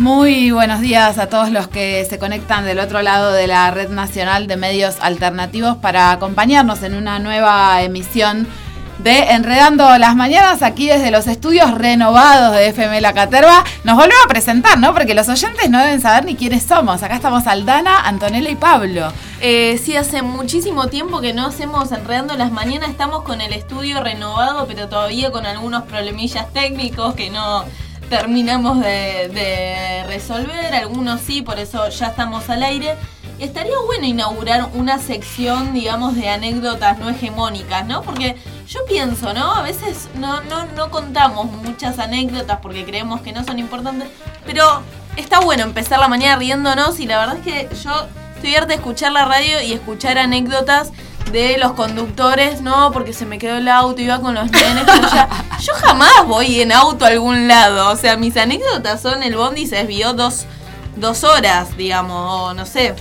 Muy buenos días a todos los que se conectan del otro lado de la Red Nacional de Medios Alternativos para acompañarnos en una nueva emisión de Enredando las Mañanas aquí desde los estudios renovados de FM La Caterva. Nos volvemos a presentar, ¿no? Porque los oyentes no deben saber ni quiénes somos. Acá estamos Aldana, Antonella y Pablo. Eh, sí, hace muchísimo tiempo que no hacemos Enredando las Mañanas. Estamos con el estudio renovado, pero todavía con algunos problemillas técnicos que no terminamos de, resolver. Algunos sí, por eso ya estamos al aire. Estaría bueno inaugurar una sección, digamos, de anécdotas no hegemónicas, ¿no? Porque yo pienso, ¿no? A veces no, no, no contamos muchas anécdotas porque creemos que no son importantes, pero está bueno empezar la mañana riéndonos y la verdad es que yo estoy harta de escuchar la radio y escuchar anécdotas de los conductores, no, porque se me quedó el auto, iba con los nenes. yo jamás voy en auto a algún lado. O sea, mis anécdotas son el bondi se desvió dos, dos horas, digamos, o no sé.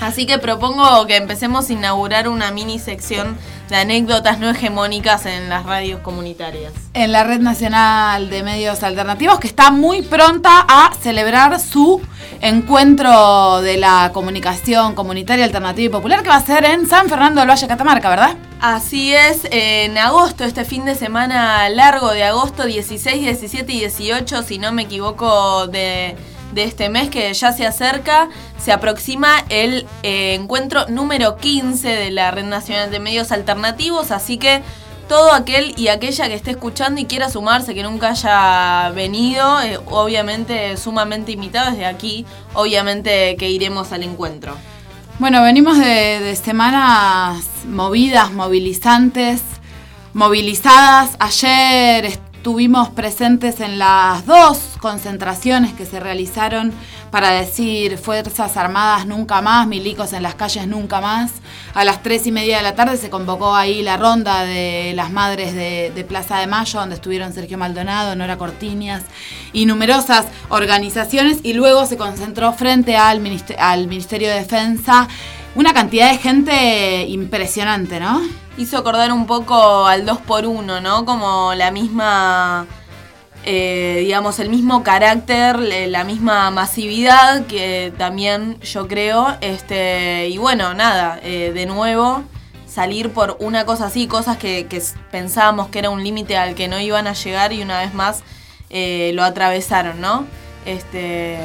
Así que propongo que empecemos a inaugurar una mini sección de anécdotas no hegemónicas en las radios comunitarias. En la Red Nacional de Medios Alternativos, que está muy pronta a celebrar su encuentro de la comunicación comunitaria, alternativa y popular, que va a ser en San Fernando del Valle, Catamarca, ¿verdad? Así es, en agosto, este fin de semana largo de agosto 16, 17 y 18, si no me equivoco, de, de este mes que ya se acerca, se aproxima el eh, encuentro número 15 de la Red Nacional de Medios Alternativos, así que todo aquel y aquella que esté escuchando y quiera sumarse, que nunca haya venido, eh, obviamente sumamente invitado desde aquí, obviamente que iremos al encuentro. Bueno, venimos de, de semanas movidas, movilizantes, movilizadas. Ayer estuvimos presentes en las dos concentraciones que se realizaron para decir Fuerzas Armadas nunca más, milicos en las calles nunca más. A las tres y media de la tarde se convocó ahí la ronda de las madres de, Plaza de Mayo, donde estuvieron Sergio Maldonado, Nora Cortiñas y numerosas organizaciones. Y luego se concentró frente al, al Ministerio de Defensa una cantidad de gente impresionante, ¿no? Hizo acordar un poco al 2 por 1 ¿no? Como la misma eh, digamos, el mismo carácter, la misma masividad que también yo creo. Este, y bueno, nada, eh, de nuevo, salir por una cosa así, cosas que, pensábamos que era un límite al que no iban a llegar y una vez más eh, lo atravesaron, ¿no? Este,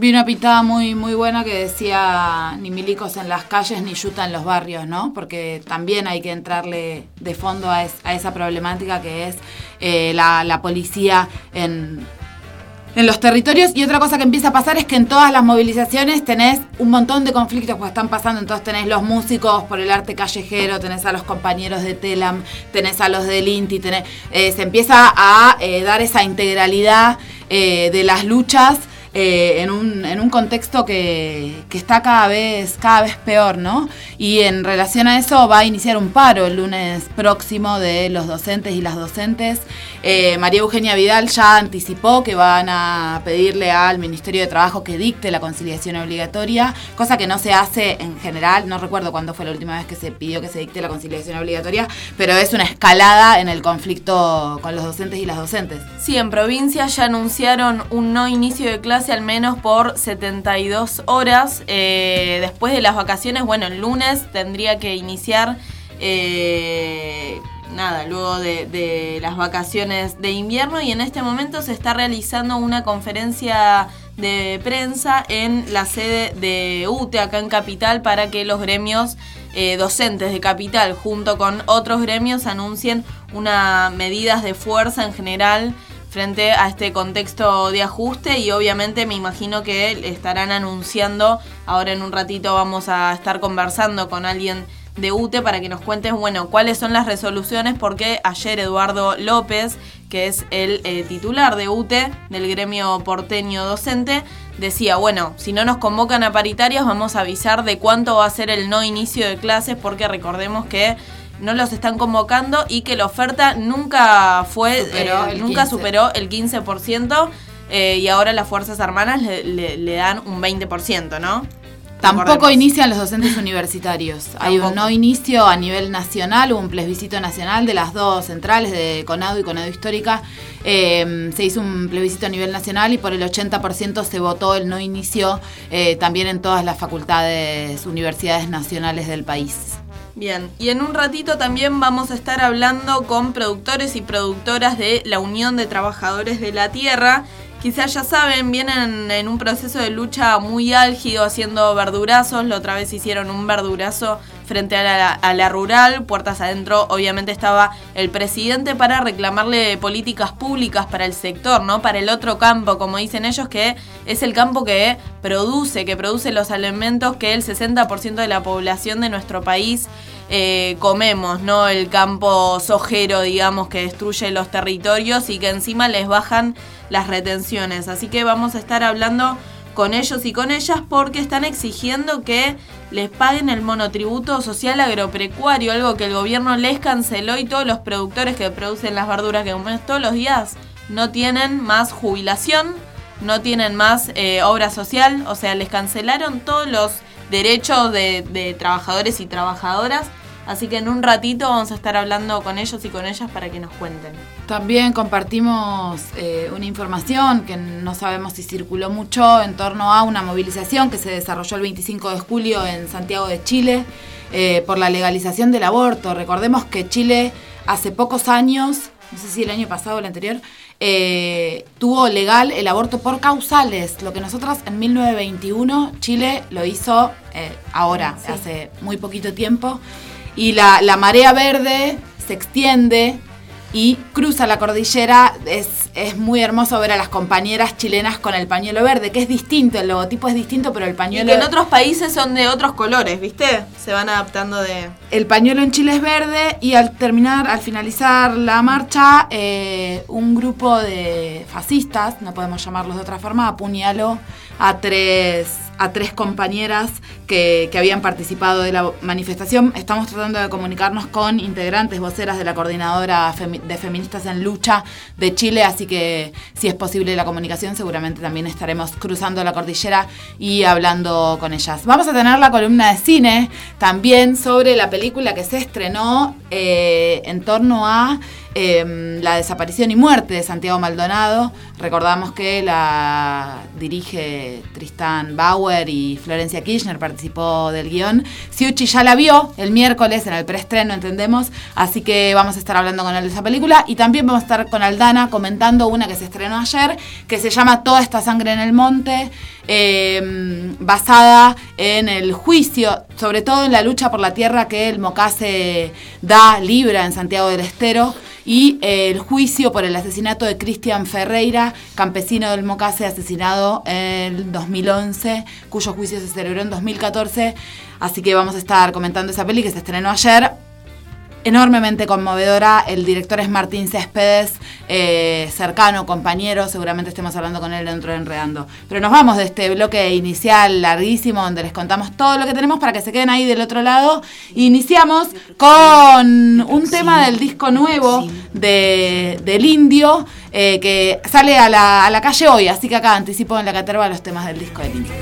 Vi una pitada muy, muy buena que decía ni milicos en las calles ni yuta en los barrios, ¿no? Porque también hay que entrarle de fondo a, esa problemática que es eh, la, policía en, en los territorios. Y otra cosa que empieza a pasar es que en todas las movilizaciones tenés un montón de conflictos que están pasando. Entonces tenés los músicos por el arte callejero, tenés a los compañeros de Telam, tenés a los del INTI, tenés, eh, se empieza a eh, dar esa integralidad de las luchas eh, en, un, en, un, contexto que, que, está cada vez, cada vez peor, ¿no? Y en relación a eso va a iniciar un paro el lunes próximo de los docentes y las docentes. Eh, María Eugenia Vidal ya anticipó que van a pedirle al Ministerio de Trabajo que dicte la conciliación obligatoria, cosa que no se hace en general, no recuerdo cuándo fue la última vez que se pidió que se dicte la conciliación obligatoria, pero es una escalada en el conflicto con los docentes y las docentes. Sí, en provincia ya anunciaron un no inicio de al menos por 72 horas. Eh, después de las vacaciones, bueno, el lunes tendría que iniciar, eh, nada, luego de, las vacaciones de invierno y en este momento se está realizando una conferencia de prensa en la sede de UTE acá en Capital para que los gremios eh, docentes de Capital junto con otros gremios anuncien unas medidas de fuerza en general frente a este contexto de ajuste y obviamente me imagino que estarán anunciando, ahora en un ratito vamos a estar conversando con alguien de UTE para que nos cuentes, bueno, cuáles son las resoluciones, porque ayer Eduardo López, que es el eh, titular de UTE, del gremio porteño docente, decía, bueno, si no nos convocan a paritarias vamos a avisar de cuánto va a ser el no inicio de clases, porque recordemos que no los están convocando y que la oferta nunca fue, eh, nunca superó el 15% eh, y ahora las Fuerzas Armadas le, dan un 20%, ¿no? Tampoco inician los docentes universitarios. Hay un no inicio a nivel nacional, hubo un plebiscito nacional de las dos centrales, de CONADO y CONADO Histórica. Eh, se hizo un plebiscito a nivel nacional y por el 80% se votó el no inicio también en todas las facultades, universidades nacionales del país. Bien, y en un ratito también vamos a estar hablando con productores y productoras de la Unión de Trabajadores de la Tierra. Quizás ya saben, vienen en un proceso de lucha muy álgido haciendo verdurazos. La otra vez hicieron un verdurazo frente a la, rural. Puertas adentro, obviamente estaba el presidente para reclamarle políticas públicas para el sector, ¿no? Para el otro campo, como dicen ellos, que es el campo que produce, que produce los alimentos que el 60% de la población de nuestro país eh, comemos, ¿no? El campo sojero, digamos, que destruye los territorios y que encima les bajan las retenciones. Así que vamos a estar hablando con ellos y con ellas porque están exigiendo que les paguen el monotributo social agropecuario, algo que el gobierno les canceló y todos los productores que producen las verduras que comemos todos los días no tienen más jubilación, no tienen más eh, obra social, o sea, les cancelaron todos los derechos de trabajadores y trabajadoras Así que en un ratito vamos a estar hablando con ellos y con ellas para que nos cuenten. También compartimos eh, una información que no sabemos si circuló mucho en torno a una movilización que se desarrolló el 25 de julio en Santiago de Chile eh, por la legalización del aborto. Recordemos que Chile hace pocos años, no sé si el año pasado o el anterior, eh, tuvo legal el aborto por causales, lo que nosotros en 1921 Chile lo hizo ahora, hace muy poquito tiempo. Y la, marea verde se extiende y cruza la cordillera. Es, es muy hermoso ver a las compañeras chilenas con el pañuelo verde, que es distinto, el logotipo es distinto, pero el Y pañuelo... que en otros países son de otros colores, ¿viste? Se van adaptando de... El pañuelo en Chile es verde y al terminar, al finalizar la marcha, eh, un grupo de fascistas, no podemos llamarlos de otra forma, apuñaló a tres, a tres compañeras que, habían participado de la manifestación. Estamos tratando de comunicarnos con integrantes, voceras de la coordinadora de feministas en lucha de Chile, así que si es posible la comunicación, seguramente también estaremos cruzando la cordillera y hablando con ellas. Vamos a tener la columna de cine también sobre la película que se estrenó eh, en torno a eh, la desaparición y muerte de Santiago Maldonado. Recordamos que la dirige Tristán Bauer y Florencia Kirchner participó del guion. Siuchi ya la vio el miércoles en el preestreno, entendemos. Así que vamos a estar hablando con él de esa película. Y también vamos a estar con Aldana comentando una que se estrenó ayer, que se llama Toda esta sangre en el monte. eh, basada en el juicio, sobre todo en la lucha por la tierra que el Mocase da, libra en Santiago del Estero, y eh, el juicio por el asesinato de Cristian Ferreira, campesino del Mocase, asesinado en 2011, cuyo juicio se celebró en 2014. Así que vamos a estar comentando esa peli que se estrenó ayer. Enormemente conmovedora, el director es Martín Céspedes, eh, cercano, compañero, seguramente estemos hablando con él dentro de Enredando. Pero nos vamos de este bloque inicial larguísimo donde les contamos todo lo que tenemos para que se queden ahí del otro lado. Iniciamos con un tema del disco nuevo de, del Indio eh, que sale a la, calle hoy, así que acá anticipo en la caterva los temas del disco del Indio.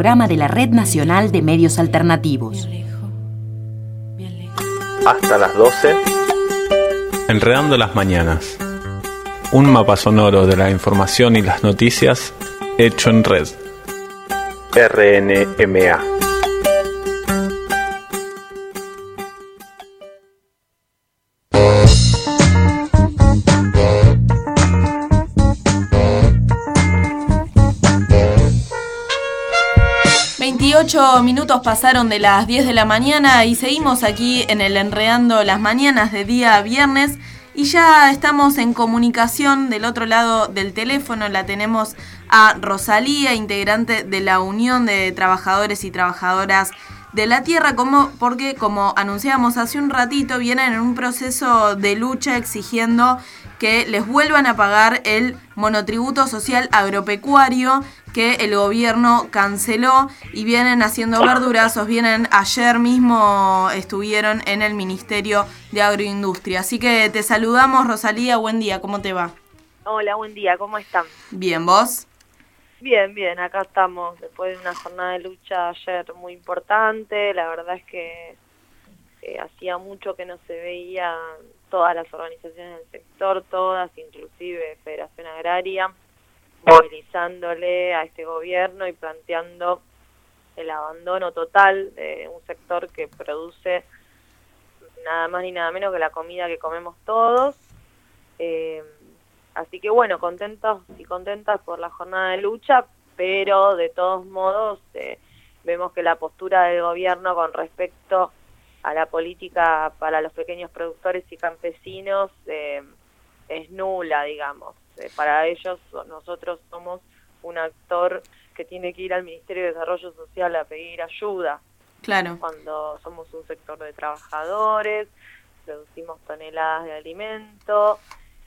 Programa de la Red Nacional de Medios Alternativos. Hasta las 12. Enredando las mañanas. Un mapa sonoro de la información y las noticias hecho en red. RNMA. Minutos pasaron de las 10 de la mañana y seguimos aquí en el Enredando las Mañanas de día viernes. Y ya estamos en comunicación del otro lado del teléfono. La tenemos a Rosalía, integrante de la Unión de Trabajadores y Trabajadoras de la Tierra, como, porque como anunciamos hace un ratito, vienen en un proceso de lucha exigiendo que les vuelvan a pagar el monotributo social agropecuario que el gobierno canceló y vienen haciendo verdurazos, vienen ayer mismo estuvieron en el Ministerio de Agroindustria. Así que te saludamos Rosalía, buen día, ¿cómo te va? Hola, buen día, ¿cómo están? Bien, ¿vos? Bien, bien, acá estamos después de una jornada de lucha ayer muy importante, la verdad es que eh, hacía mucho que no se veía todas las organizaciones del sector, todas, inclusive Federación Agraria, movilizándole a este gobierno y planteando el abandono total de un sector que produce nada más ni nada menos que la comida que comemos todos. Eh, así que bueno, contentos y contentas por la jornada de lucha, pero de todos modos eh, vemos que la postura del gobierno con respecto a la política para los pequeños productores y campesinos eh, es nula, digamos. Eh, para ellos nosotros somos un actor que tiene que ir al Ministerio de Desarrollo Social a pedir ayuda. Claro. Cuando somos un sector de trabajadores, producimos toneladas de alimento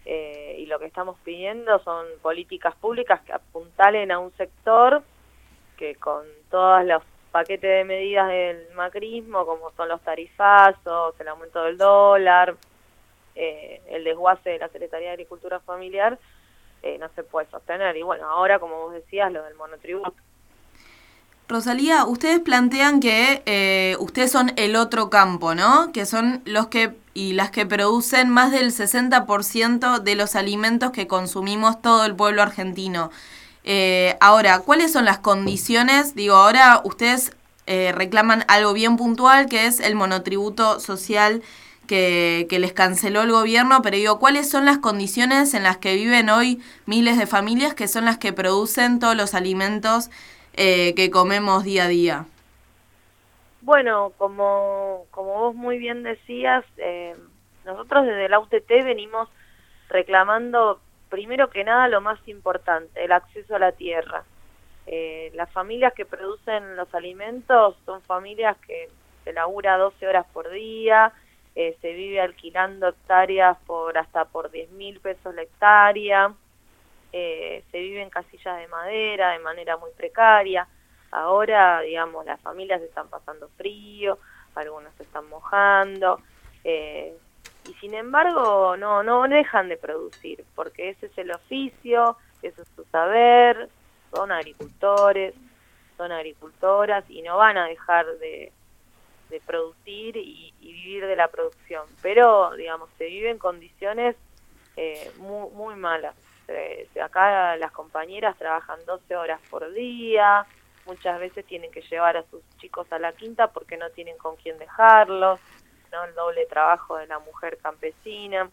eh, y lo que estamos pidiendo son políticas públicas que apuntalen a un sector que con todos los paquetes de medidas del macrismo, como son los tarifazos, el aumento del dólar, eh, el desguace de la Secretaría de Agricultura Familiar, eh, no se puede sostener. Y bueno, ahora, como vos decías, lo del monotributo. Rosalía, ustedes plantean que eh, ustedes son el otro campo, ¿no? Que son los que y las que producen más del 60% de los alimentos que consumimos todo el pueblo argentino. Eh, ahora, ¿cuáles son las condiciones? Digo, ahora ustedes reclaman algo bien puntual, que es el monotributo social que, les canceló el gobierno, pero digo, ¿cuáles son las condiciones en las que viven hoy miles de familias que son las que producen todos los alimentos eh, que comemos día a día? Bueno, como, como vos muy bien decías, eh, nosotros desde la UTT venimos reclamando primero que nada lo más importante, el acceso a la tierra. Eh, las familias que producen los alimentos son familias que se labura 12 horas por día, eh, se vive alquilando hectáreas por hasta por 10 mil pesos la hectárea, eh, se vive en casillas de madera de manera muy precaria. Ahora, digamos, las familias están pasando frío, algunas se están mojando, eh, y sin embargo no, no dejan de producir, porque ese es el oficio, ese es su saber, son agricultores, son agricultoras y no van a dejar de, de producir y, vivir de la producción. Pero, digamos, se vive en condiciones eh, muy, muy malas. acá las compañeras trabajan 12 horas por día, muchas veces tienen que llevar a sus chicos a la quinta porque no tienen con quién dejarlos, ¿no? el doble trabajo de la mujer campesina,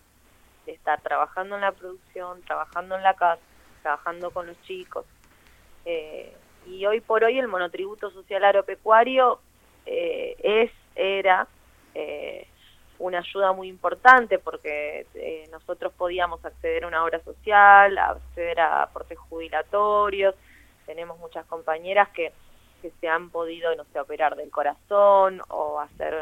de estar trabajando en la producción, trabajando en la casa, trabajando con los chicos. Eh, y hoy por hoy el monotributo social agropecuario eh, es, era eh, una ayuda muy importante porque eh, nosotros podíamos acceder a una obra social, acceder a aportes jubilatorios, tenemos muchas compañeras que, que se han podido, no sé, operar del corazón o hacer,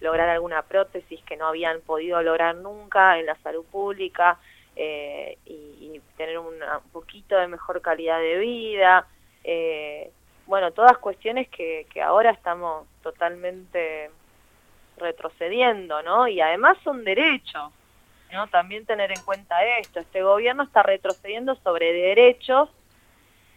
lograr alguna prótesis que no habían podido lograr nunca en la salud pública y, tener un poquito de mejor calidad de vida. Eh, bueno, todas cuestiones que, que ahora estamos totalmente retrocediendo, ¿no? Y además son derechos, ¿no? También tener en cuenta esto, este gobierno está retrocediendo sobre derechos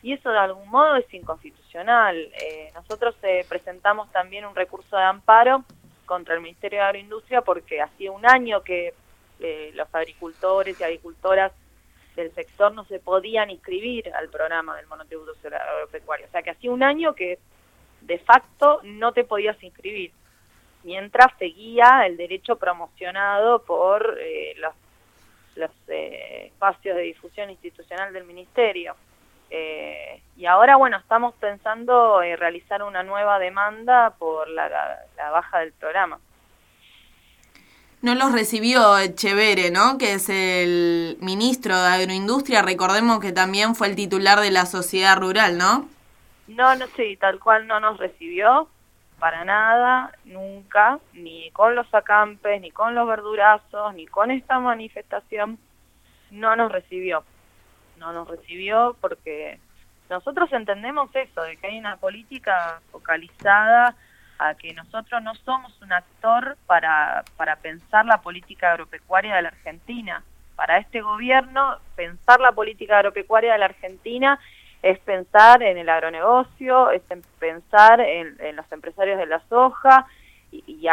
y eso de algún modo es inconstitucional. Eh, nosotros eh, presentamos también un recurso de amparo contra el Ministerio de Agroindustria porque hacía un año que eh, los agricultores y agricultoras del sector no se podían inscribir al programa del monotributo agropecuario. O sea que hacía un año que de facto no te podías inscribir, mientras seguía el derecho promocionado por eh, los, los eh, espacios de difusión institucional del Ministerio. Eh, y ahora, bueno, estamos pensando en realizar una nueva demanda por la, la- la baja del programa. No los recibió Echeverre, ¿no? Que es el ministro de Agroindustria. Recordemos que también fue el titular de la sociedad rural, ¿no? No, no, sí, tal cual no nos recibió para nada, nunca, ni con los acampes, ni con los verdurazos, ni con esta manifestación, no nos recibió. No nos recibió porque nosotros entendemos eso, de que hay una política focalizada a que nosotros no somos un actor para, para pensar la política agropecuaria de la Argentina. Para este gobierno, pensar la política agropecuaria de la Argentina es pensar en el agronegocio, es en pensar en, los empresarios de la soja y, y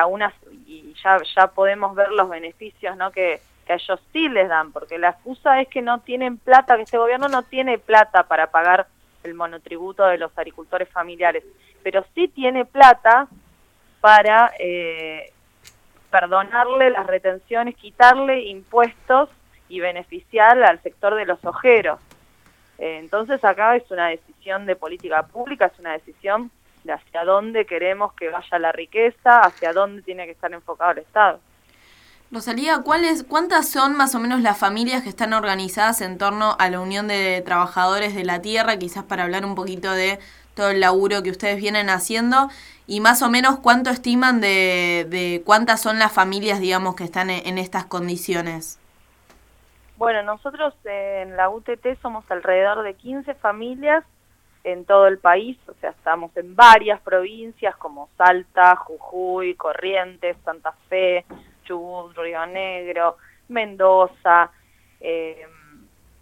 y ya, ya podemos ver los beneficios ¿no? que, que a ellos sí les dan, porque la excusa es que no tienen plata, que este gobierno no tiene plata para pagar el monotributo de los agricultores familiares, pero sí tiene plata para eh, perdonarle las retenciones, quitarle impuestos y beneficiar al sector de los ojeros. Eh, entonces acá es una decisión de política pública, es una decisión de hacia dónde queremos que vaya la riqueza, hacia dónde tiene que estar enfocado el Estado. Rosalía, ¿cuáles, ¿cuántas son más o menos las familias que están organizadas en torno a la Unión de Trabajadores de la Tierra? Quizás para hablar un poquito de todo el laburo que ustedes vienen haciendo y más o menos cuánto estiman de, cuántas son las familias, digamos, que están en, en estas condiciones. Bueno, nosotros en la UTT somos alrededor de 15 familias en todo el país, o sea, estamos en varias provincias como Salta, Jujuy, Corrientes, Santa Fe, Río Negro, Mendoza, eh,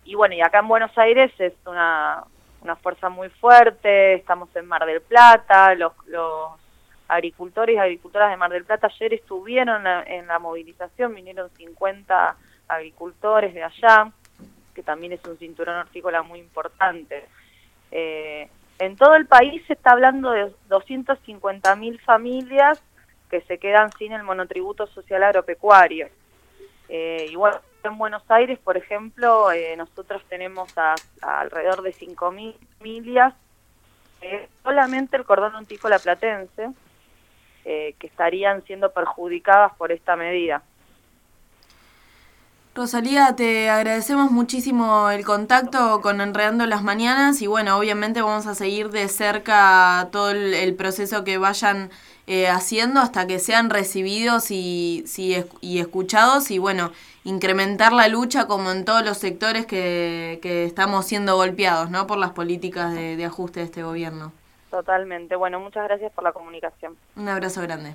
y bueno, y acá en Buenos Aires es una, una fuerza muy fuerte, estamos en Mar del Plata, los, los agricultores y agricultoras de Mar del Plata ayer estuvieron en la, en la movilización, vinieron 50 agricultores de allá, que también es un cinturón hortícola muy importante. Eh, en todo el país se está hablando de 250.000 familias que se quedan sin el monotributo social agropecuario. Eh, y bueno, en Buenos Aires, por ejemplo, eh, nosotros tenemos a, alrededor de 5.000 familias, eh, solamente el cordón hontícola platense, eh, que estarían siendo perjudicadas por esta medida. Rosalía, te agradecemos muchísimo el contacto con Enredando las Mañanas y bueno, obviamente vamos a seguir de cerca todo el, el proceso que vayan eh, haciendo hasta que sean recibidos y, si es- y escuchados y bueno, incrementar la lucha como en todos los sectores que, que estamos siendo golpeados ¿no? por las políticas de, de ajuste de este gobierno. Totalmente. Bueno, muchas gracias por la comunicación. Un abrazo grande.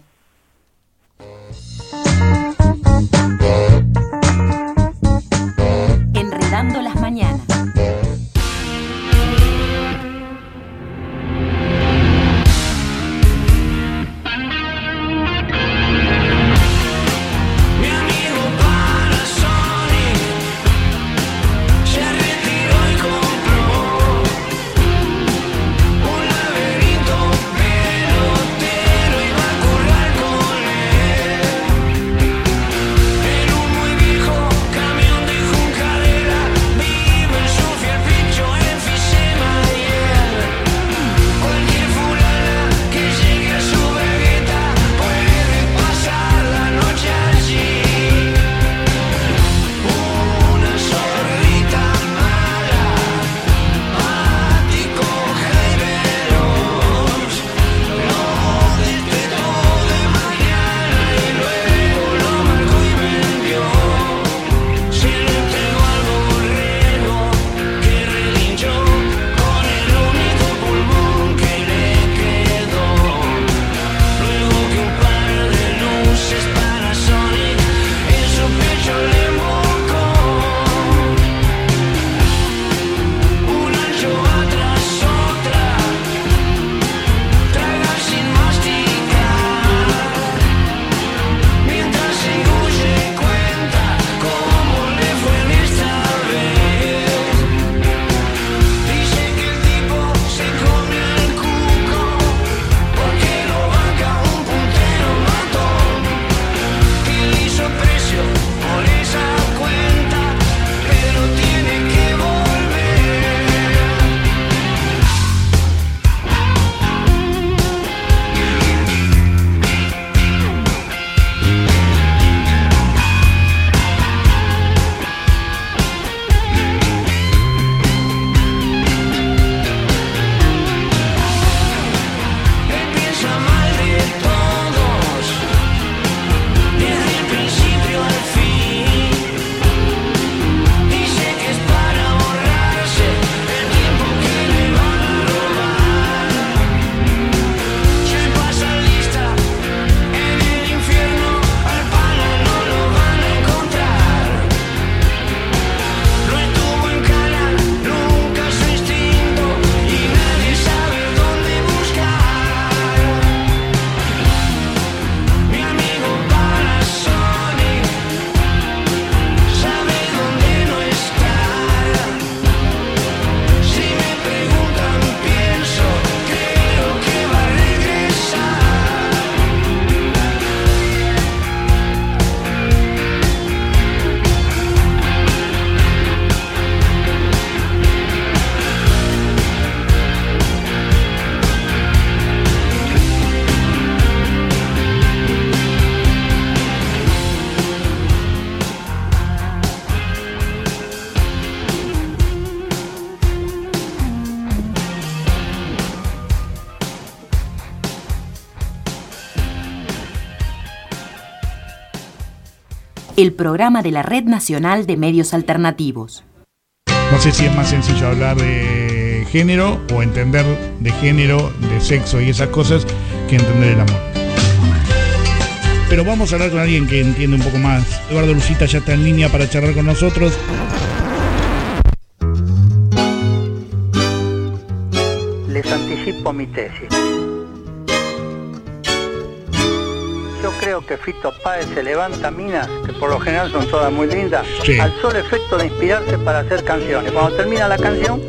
El programa de la Red Nacional de Medios Alternativos. No sé si es más sencillo hablar de género o entender de género, de sexo y esas cosas que entender el amor. Pero vamos a hablar con alguien que entiende un poco más. Eduardo Lucita ya está en línea para charlar con nosotros. Les anticipo mi tesis. Yo creo que Fito Páez se levanta minas, por lo general son todas muy lindas, Sí. al solo efecto de inspirarse para hacer canciones. Cuando termina la canción,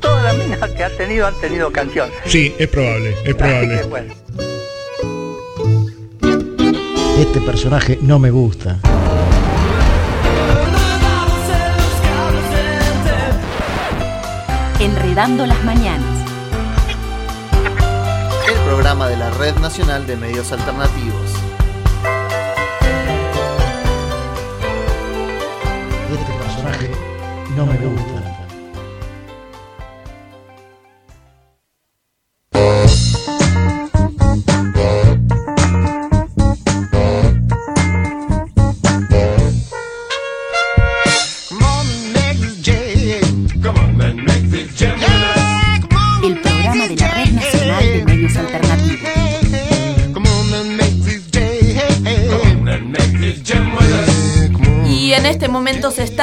todas las minas que ha tenido han tenido canciones. Sí, es probable, es Así que, probable. bueno. Este personaje no me gusta. Enredando las mañanas. El programa de la Red Nacional de Medios Alternativos. No me gusta.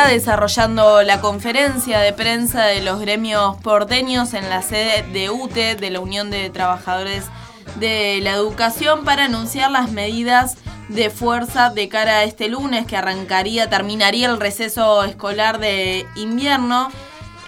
Desarrollando la conferencia de prensa de los gremios porteños en la sede de UTE, de la Unión de Trabajadores de la Educación, para anunciar las medidas de fuerza de cara a este lunes que arrancaría, terminaría el receso escolar de invierno.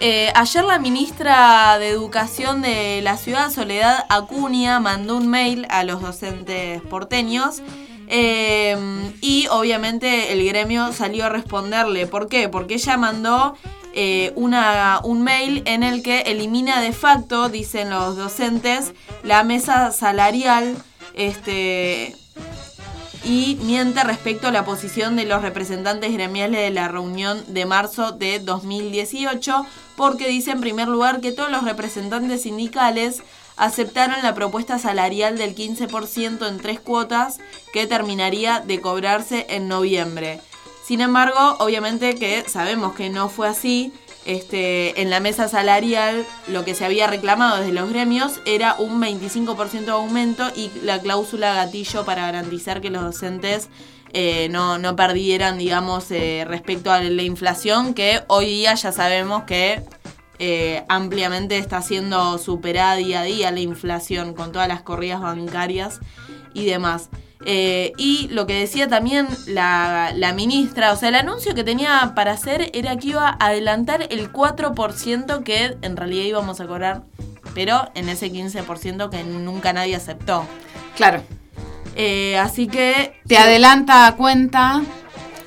Eh, ayer la ministra de Educación de la ciudad, Soledad Acuña, mandó un mail a los docentes porteños eh, y obviamente el gremio salió a responderle. ¿Por qué? Porque ella mandó eh, una, un mail en el que elimina de facto, dicen los docentes, la mesa salarial. Este, y miente respecto a la posición de los representantes gremiales de la reunión de marzo de 2018, porque dice en primer lugar que todos los representantes sindicales aceptaron la propuesta salarial del 15% en tres cuotas que terminaría de cobrarse en noviembre. Sin embargo, obviamente que sabemos que no fue así. Este, en la mesa salarial lo que se había reclamado desde los gremios era un 25% de aumento y la cláusula gatillo para garantizar que los docentes eh, no, no perdieran, digamos, eh, respecto a la inflación, que hoy día ya sabemos que eh, ampliamente está siendo superada día a día la inflación con todas las corridas bancarias y demás. Eh, y lo que decía también la, la ministra, o sea, el anuncio que tenía para hacer era que iba a adelantar el 4% que en realidad íbamos a cobrar, pero en ese 15% que nunca nadie aceptó. Claro. Eh, así que... Te adelanta a cuenta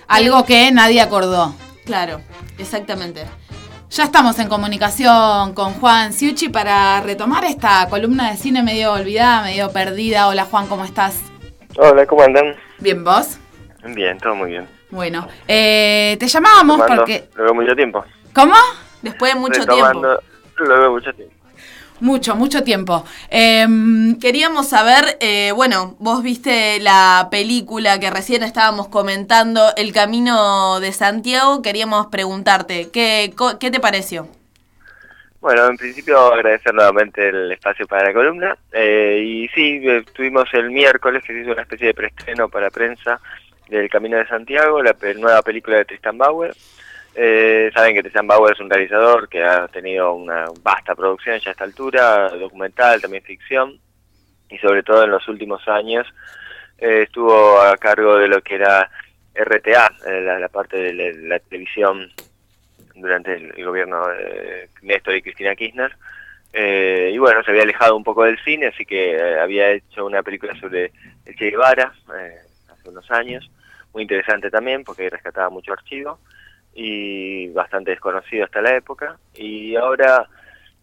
algo que nadie acordó. Claro, exactamente. Ya estamos en comunicación con Juan Siuchi para retomar esta columna de cine medio olvidada, medio perdida. Hola Juan, ¿cómo estás? Hola, ¿cómo andan? Bien, ¿vos? Bien, todo muy bien. Bueno, eh, te llamábamos Tomando, porque... Veo mucho tiempo. ¿Cómo? Después de mucho Retomando, tiempo. Veo mucho tiempo. Mucho, mucho tiempo. Em, Queríamos saber, eh, bueno, vos viste la película que recién estábamos comentando, El Camino de Santiago, queríamos preguntarte, ¿qué, qué te pareció? Bueno, en principio agradecer nuevamente el espacio para la columna. Eh, y sí, eh, tuvimos el miércoles que se hizo una especie de preestreno para prensa del Camino de Santiago, la nueva película de Tristan Bauer. Eh, saben que Tristan Bauer es un realizador que ha tenido una vasta producción ya a esta altura, documental, también ficción, y sobre todo en los últimos años eh, estuvo a cargo de lo que era RTA, eh, la, parte de la, televisión durante el, el gobierno de Néstor y Cristina Kirchner. Eh, y bueno, se había alejado un poco del cine, así que eh, había hecho una película sobre el Che Guevara eh, hace unos años, muy interesante también porque rescataba mucho archivo y bastante desconocido hasta la época. Y ahora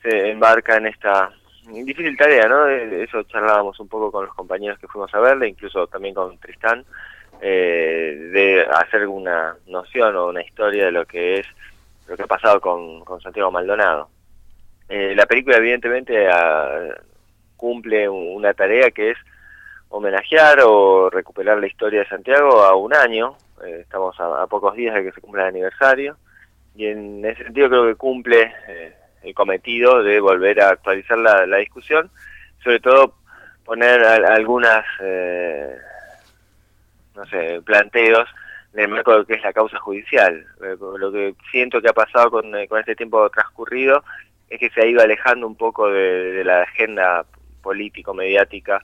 se embarca en esta difícil tarea, ¿no? Eso charlábamos un poco con los compañeros que fuimos a verle, incluso también con Tristán, eh, de hacer una noción o una historia de lo que es lo que ha pasado con, Santiago Maldonado. Eh, la película evidentemente ah, cumple un- una tarea que es homenajear o recuperar la historia de Santiago a un año. Eh, estamos a, a pocos días de que se cumpla el aniversario y en ese sentido creo que cumple eh, el cometido de volver a actualizar la, discusión, sobre todo poner al- algunas, eh, no sé, planteos en el marco de lo que es la causa judicial. Eh, lo que siento que ha pasado con, con este tiempo transcurrido es que se ha ido alejando un poco de, de la agenda político-mediática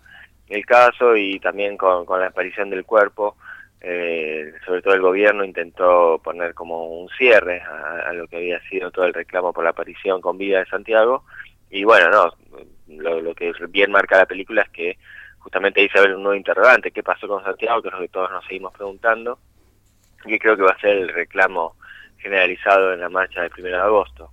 el caso y también con, con la aparición del cuerpo, eh, sobre todo el gobierno intentó poner como un cierre a, a lo que había sido todo el reclamo por la aparición con vida de Santiago y bueno, no, lo, que bien marca la película es que justamente ahí se abre un nuevo interrogante, ¿qué pasó con Santiago? Que es lo que todos nos seguimos preguntando y creo que va a ser el reclamo generalizado en la marcha del 1 de agosto.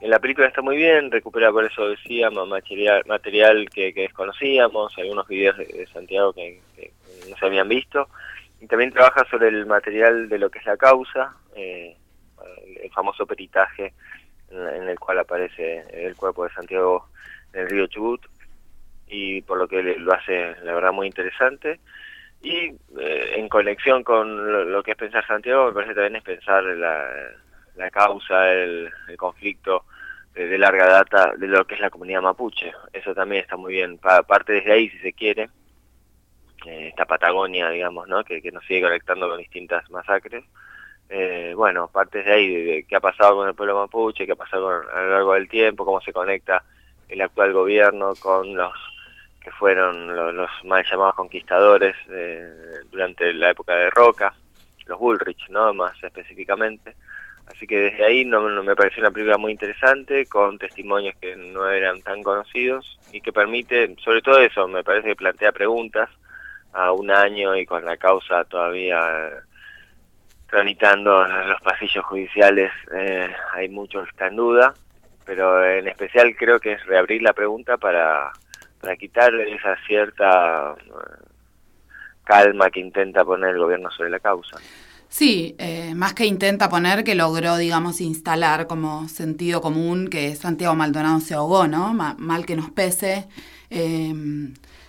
En la película está muy bien, recupera por eso decíamos material, material que, desconocíamos, algunos videos de, Santiago que no se habían visto, también trabaja sobre el material de lo que es la causa, eh, el famoso peritaje en, el cual aparece el cuerpo de Santiago en el río Chubut, y por lo que lo hace la verdad muy interesante. Y eh, en conexión con lo, que es pensar Santiago, me parece también es pensar la, causa, el, el conflicto de, de larga data de lo que es la comunidad mapuche. Eso también está muy bien. Pa- parte desde ahí, si se quiere, esta Patagonia, digamos, ¿no? que, nos sigue conectando con distintas masacres. Eh, bueno, parte de ahí, de, qué ha pasado con el pueblo mapuche, qué ha pasado con- a lo largo del tiempo, cómo se conecta el actual gobierno con los que fueron lo- los, mal llamados conquistadores eh, durante la época de Roca, los Bullrich, ¿no? Más específicamente. Así que desde ahí no, no me pareció una película muy interesante, con testimonios que no eran tan conocidos y que permite, sobre todo eso, me parece que plantea preguntas a un año y con la causa todavía eh, tramitando los pasillos judiciales, eh, hay mucho que está en duda, pero en especial creo que es reabrir la pregunta para, para quitar esa cierta eh, calma que intenta poner el gobierno sobre la causa. Sí, eh, más que intenta poner, que logró, digamos, instalar como sentido común que Santiago Maldonado se ahogó, ¿no? Ma- mal que nos pese. Eh,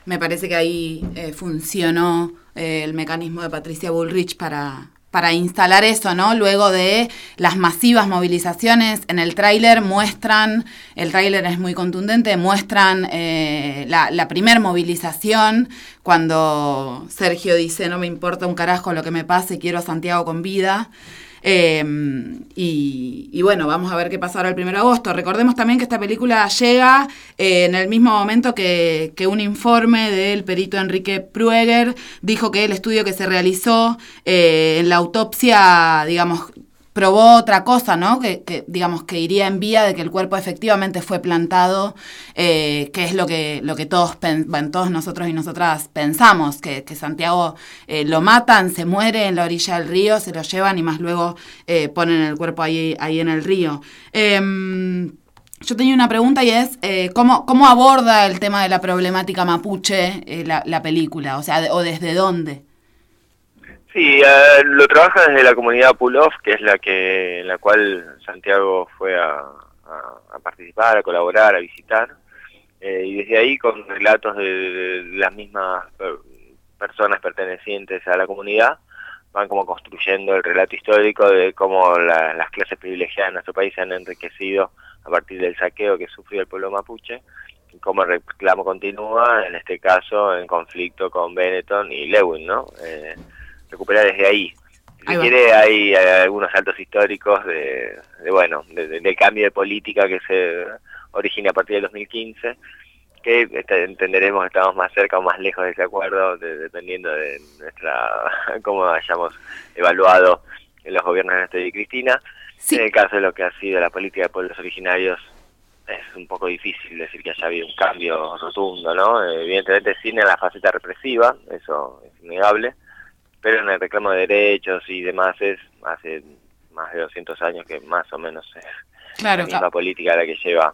me parece que ahí eh, funcionó eh, el mecanismo de Patricia Bullrich para, para instalar eso, ¿no? Luego de las masivas movilizaciones en el tráiler muestran, el tráiler es muy contundente, muestran eh, la, la primer movilización cuando Sergio dice no me importa un carajo lo que me pase, quiero a Santiago con vida. Eh, y, bueno, vamos a ver qué pasa ahora el 1 de agosto. Recordemos también que esta película llega eh, en el mismo momento que, que un informe del perito Enrique Prueger dijo que el estudio que se realizó eh, en la autopsia, digamos, probó otra cosa, ¿no? Que, digamos que iría en vía de que el cuerpo efectivamente fue plantado, eh, que es lo que, lo que todos, bueno, todos nosotros y nosotras pensamos, que, Santiago eh, lo matan, se muere en la orilla del río, se lo llevan y más luego eh, ponen el cuerpo ahí, en el río. Em, yo tenía una pregunta y es, ¿cómo, ¿cómo aborda el tema de la problemática mapuche la, la película? O sea, ¿o desde dónde? Sí, eh, lo trabaja desde la comunidad Pulov, que es la que en la cual Santiago fue a, participar, a colaborar, a visitar, eh, y desde ahí con relatos de, las mismas per- personas pertenecientes a la comunidad, van como construyendo el relato histórico de cómo la- las clases privilegiadas en nuestro país se han enriquecido a partir del saqueo que sufrió el pueblo mapuche, y cómo el reclamo continúa, en este caso en conflicto con Benetton y Lewin, ¿no? Eh, recuperar desde ahí. Si Ahí quiere, hay, algunos saltos históricos de, de, bueno, de- cambio de política que se origina a partir del 2015, que este, entenderemos que estamos más cerca o más lejos de ese acuerdo, de- dependiendo de nuestra cómo hayamos evaluado en los gobiernos de Néstor y Cristina. En el caso de lo que ha sido la política de pueblos originarios, es un poco difícil decir que haya habido un cambio rotundo, ¿no? Evidentemente sin en la faceta represiva, eso es innegable, pero en el reclamo de derechos y demás es hace más de 200 años que más o menos es Claro, la misma ca- política la que lleva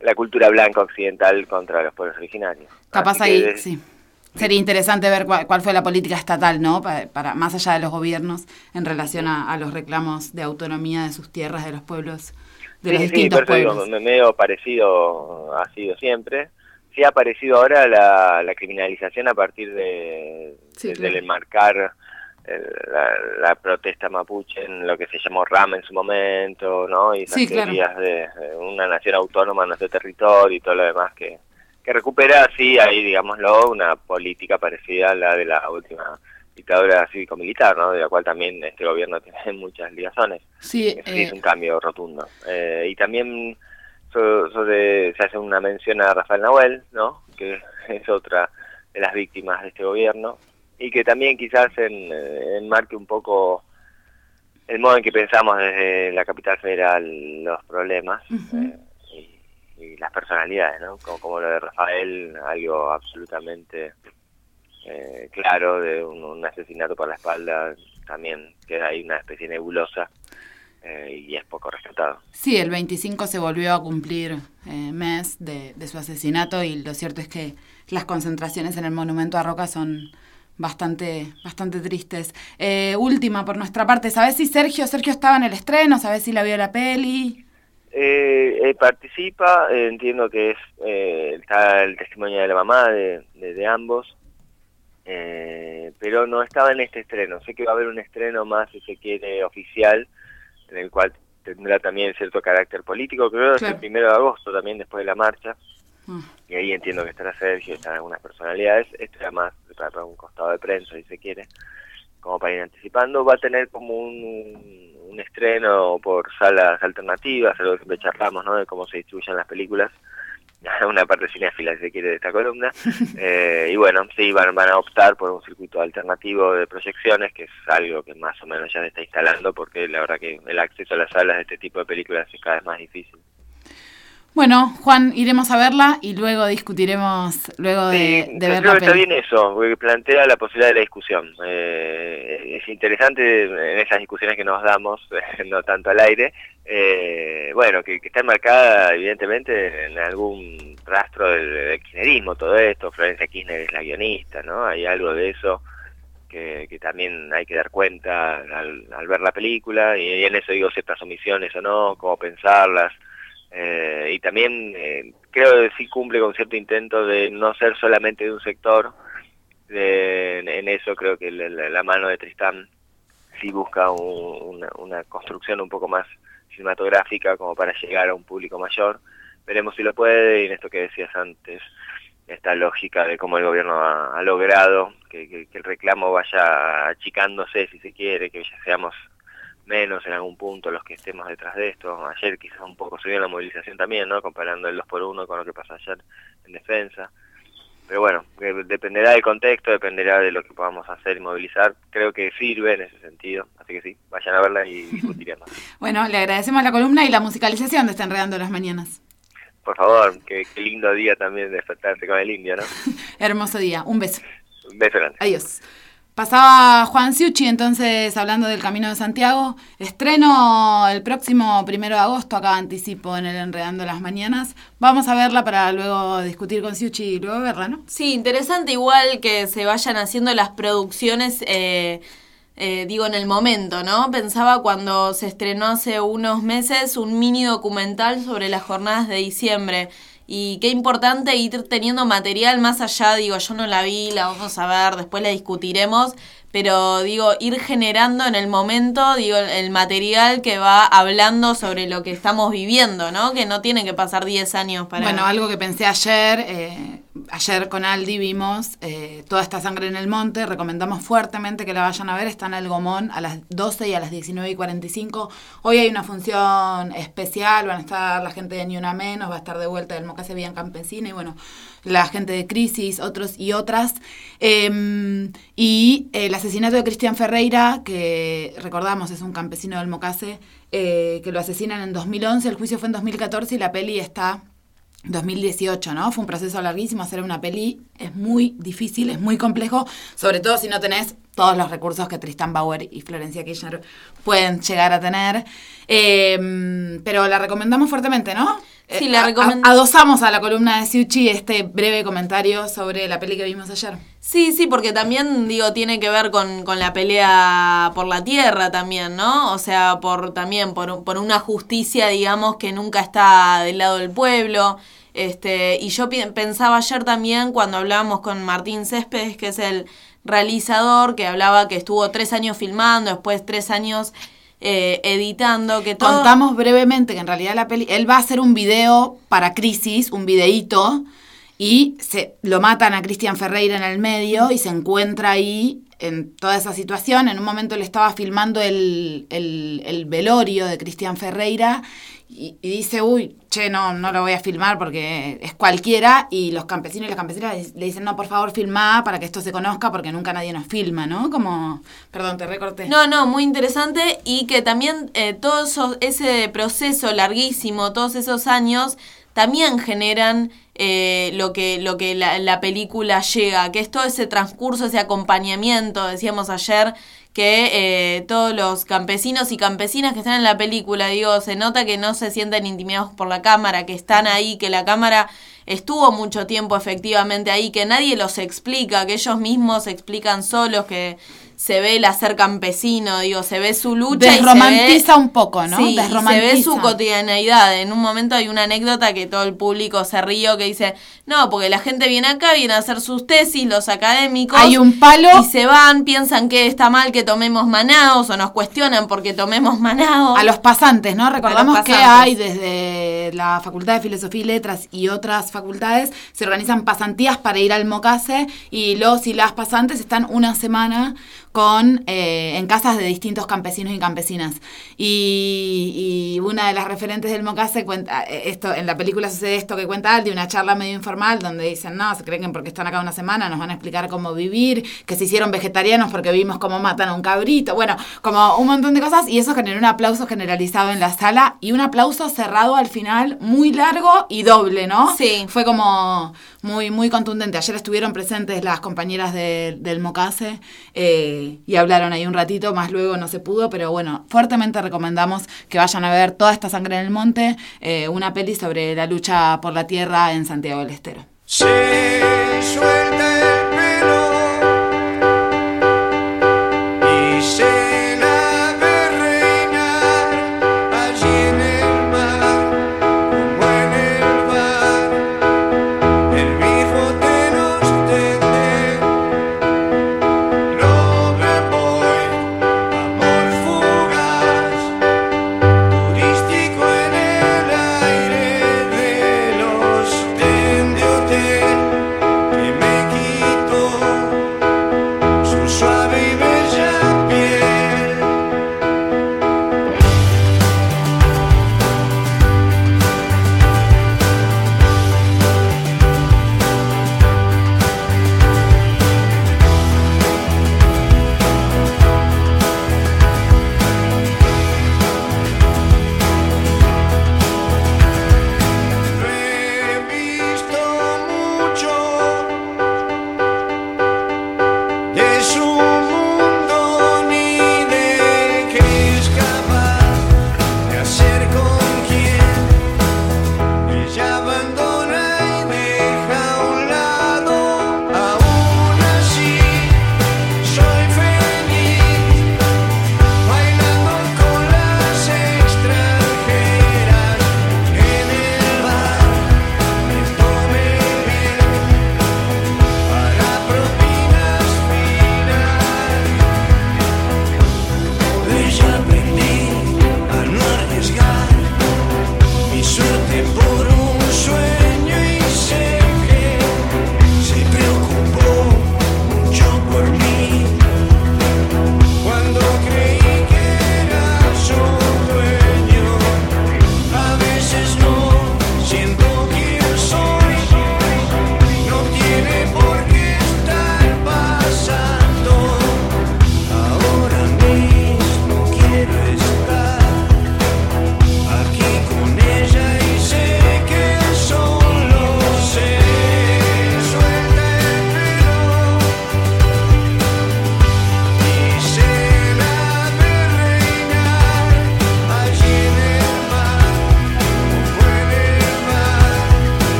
la cultura blanca occidental contra los pueblos originarios. capaz ahí, sí. Sería interesante ver cuál, cuál fue la política estatal, ¿no? Pa- Para, más allá de los gobiernos, en relación a, a los reclamos de autonomía de sus tierras, de los pueblos, de los Sí, sí, distintos digo, pueblos. me- medio parecido ha sido siempre. sí ha aparecido ahora la, la criminalización a partir de, Sí, claro. del enmarcar el- la, la protesta mapuche en lo que se llamó RAM en su momento, ¿no? Y esas Sí, teorías de, de una nación autónoma en nuestro territorio y todo lo demás que, que recupera así ahí, digámoslo, una política parecida a la de la última dictadura cívico-militar, ¿no? De la cual también este gobierno tiene muchas ligazones. Sí, sí eh, es un cambio rotundo. Eh, y también so- sobre, se hace una mención a Rafael Nahuel, ¿no? Que es otra de las víctimas de este gobierno y que también quizás en, eh, enmarque un poco el modo en que pensamos desde la capital federal los problemas ujú. y, y las personalidades, ¿no? Como, como lo de Rafael, algo absolutamente eh, claro de un, un asesinato por la espalda, también queda ahí una especie nebulosa eh, y es poco rescatado. Sí, el 25 se volvió a cumplir eh, mes de, de su asesinato y lo cierto es que las concentraciones en el monumento a Roca son bastante, bastante tristes. Eh, última por nuestra parte, ¿sabés si Sergio, Sergio estaba en el estreno? ¿Sabés si la vio la peli? Eh, eh, participa, eh, entiendo que es eh, está el testimonio de la mamá de, de, de ambos, eh, pero no estaba en este estreno. Sé que va a haber un estreno más, si se quiere, oficial, en el cual tendrá también cierto carácter político, creo que es el primero de agosto también, después de la marcha, Mm. y ahí entiendo que estará Sergio, están algunas personalidades, esto era más para, para un costado de prensa, si se quiere, como para ir anticipando, va a tener como un, un estreno por salas alternativas, algo que siempre charlamos, ¿no? De cómo se distribuyen las películas, una parte cinéfila, si se quiere, de esta columna, Eh, y bueno, sí, van, van a optar por un circuito alternativo de proyecciones, que es algo que más o menos ya se está instalando, porque la verdad que el acceso a las salas de este tipo de películas es cada vez más difícil. Bueno, Juan, iremos a verla y luego discutiremos, luego de, Sí, de ver creo la que está bien eso, porque plantea la posibilidad de la discusión. Eh, es interesante en esas discusiones que nos damos, no tanto al aire, eh, bueno, que, que está enmarcada evidentemente en algún rastro del, del kirchnerismo todo esto, Florencia Kirchner es la guionista, ¿no? Hay algo de eso que, que también hay que dar cuenta al, al ver la película, y, y en eso digo ciertas omisiones o no, cómo pensarlas, eh, y también eh, creo que sí cumple con cierto intento de no ser solamente de un sector. De, en, eso creo que la, la- mano de Tristán sí busca un- una, una construcción un poco más cinematográfica como para llegar a un público mayor. Veremos si lo puede y en esto que decías antes, esta lógica de cómo el gobierno ha, logrado que el reclamo vaya achicándose, si se quiere, que ya seamos menos en algún punto los que estemos detrás de esto. Ayer quizás un poco en la movilización también, ¿no? Comparando el 2 por 1 con lo que pasó ayer en defensa. Pero bueno, que dependerá del contexto, dependerá de lo que podamos hacer y movilizar. Creo que sirve en ese sentido. Así que sí, vayan a verla y discutiremos. Bueno, le agradecemos la columna y la musicalización de Está Enredando las Mañanas. Por favor, qué, qué lindo día también despertarse con el indio, ¿no? Hermoso día. Un beso. Un beso grande. Adiós. Pasaba Juan Ciucci, entonces, hablando del Camino de Santiago. Estreno el próximo primero de agosto, acá anticipo en el Enredando las Mañanas. Vamos a verla para luego discutir con Ciucci y luego verla, ¿no? Sí, interesante igual que se vayan haciendo las producciones, eh, eh, digo, en el momento, ¿no? Pensaba cuando se estrenó hace unos meses un mini documental sobre las jornadas de diciembre. Y qué importante ir teniendo material más allá, digo, yo no la vi, la vamos a ver, después la discutiremos, pero digo, ir generando en el momento, digo, el material que va hablando sobre lo que estamos viviendo, ¿no? Que no tiene que pasar 10 años para... Bueno, algo que pensé ayer, eh, ayer con Aldi vimos eh, Toda esta sangre en el monte, recomendamos fuertemente que la vayan a ver, está en el Gomón a las 12 y a las 19 y 45. Hoy hay una función especial, van a estar la gente de Ni Una Menos, va a estar de vuelta del Mocase Bien Campesina y bueno, la gente de Crisis, otros y otras. Eh, y el asesinato de Cristian Ferreira, que recordamos es un campesino del Mocase, eh, que lo asesinan en 2011, el juicio fue en 2014 y la peli está 2018, ¿no? Fue un proceso larguísimo hacer una peli, es muy difícil, es muy complejo, sobre todo si no tenés todos los recursos que Tristan Bauer y Florencia Kirchner pueden llegar a tener. Eh, pero la recomendamos fuertemente, ¿no? Sí, Eh, la a- recomend- a- Adosamos a la columna de Siuchi este breve comentario sobre la peli que vimos ayer. Sí, sí, porque también, digo, tiene que ver con, con la pelea por la tierra también, ¿no? O sea, por también por, por una justicia, digamos, que nunca está del lado del pueblo. Este, y yo pensaba ayer también cuando hablábamos con Martín Céspedes, que es el realizador, que hablaba que estuvo tres años filmando, después tres años eh, editando, que todo... Contamos brevemente que en realidad la peli, él va a hacer un video para Crisis, un videíto, y se lo matan a Cristian Ferreira en el medio y se encuentra ahí en toda esa situación. En un momento él estaba filmando el, el- el velorio de Cristian Ferreira y, dice, uy, che, no, no lo voy a filmar porque es cualquiera. Y los campesinos y las campesinas le- le dicen, no, por favor, filmá para que esto se conozca porque nunca nadie nos filma, ¿no? Como, perdón, te recorté. No, no, muy interesante y que también eh, todo eso- ese proceso larguísimo, todos esos años, también generan eh, lo que, lo que la, la película llega, que es todo ese transcurso, ese acompañamiento, decíamos ayer, que eh, todos los campesinos y campesinas que están en la película, digo, se nota que no se sienten intimidados por la cámara, que están ahí, que la cámara estuvo mucho tiempo efectivamente ahí, que nadie los explica, que ellos mismos se explican solos, que se ve el hacer campesino, digo, se ve su lucha Desromantiza y se ve, un poco, ¿no? Sí, se ve su cotidianeidad. En un momento hay una anécdota que todo el público se rió que dice, no, porque la gente viene acá, viene a hacer sus tesis, los académicos. Hay un palo. Y se van, piensan que está mal que tomemos manaos o nos cuestionan porque tomemos manaos. A los pasantes, ¿no? Recordamos que hay desde la Facultad de Filosofía y Letras y otras facultades, se organizan pasantías para ir al Mocase y los y las pasantes están una semana con eh, en casas de distintos campesinos y campesinas. Y, y una de las referentes del Mocase cuenta, eh, esto, en la película sucede esto que cuenta Aldi, una charla medio informal donde dicen, no, se creen que porque están acá una semana nos van a explicar cómo vivir, que se hicieron vegetarianos porque vimos cómo matan a un cabrito, bueno, como un montón de cosas y eso generó un aplauso generalizado en la sala y un aplauso cerrado al final muy largo y doble, ¿no? Sí. Fue como muy, muy contundente. Ayer estuvieron presentes las compañeras de- del Mocase eh, y hablaron ahí un ratito, más luego no se pudo, pero bueno, fuertemente recomendamos que vayan a ver toda esta sangre en el monte, eh, una peli sobre la lucha por la tierra en Santiago del Estero.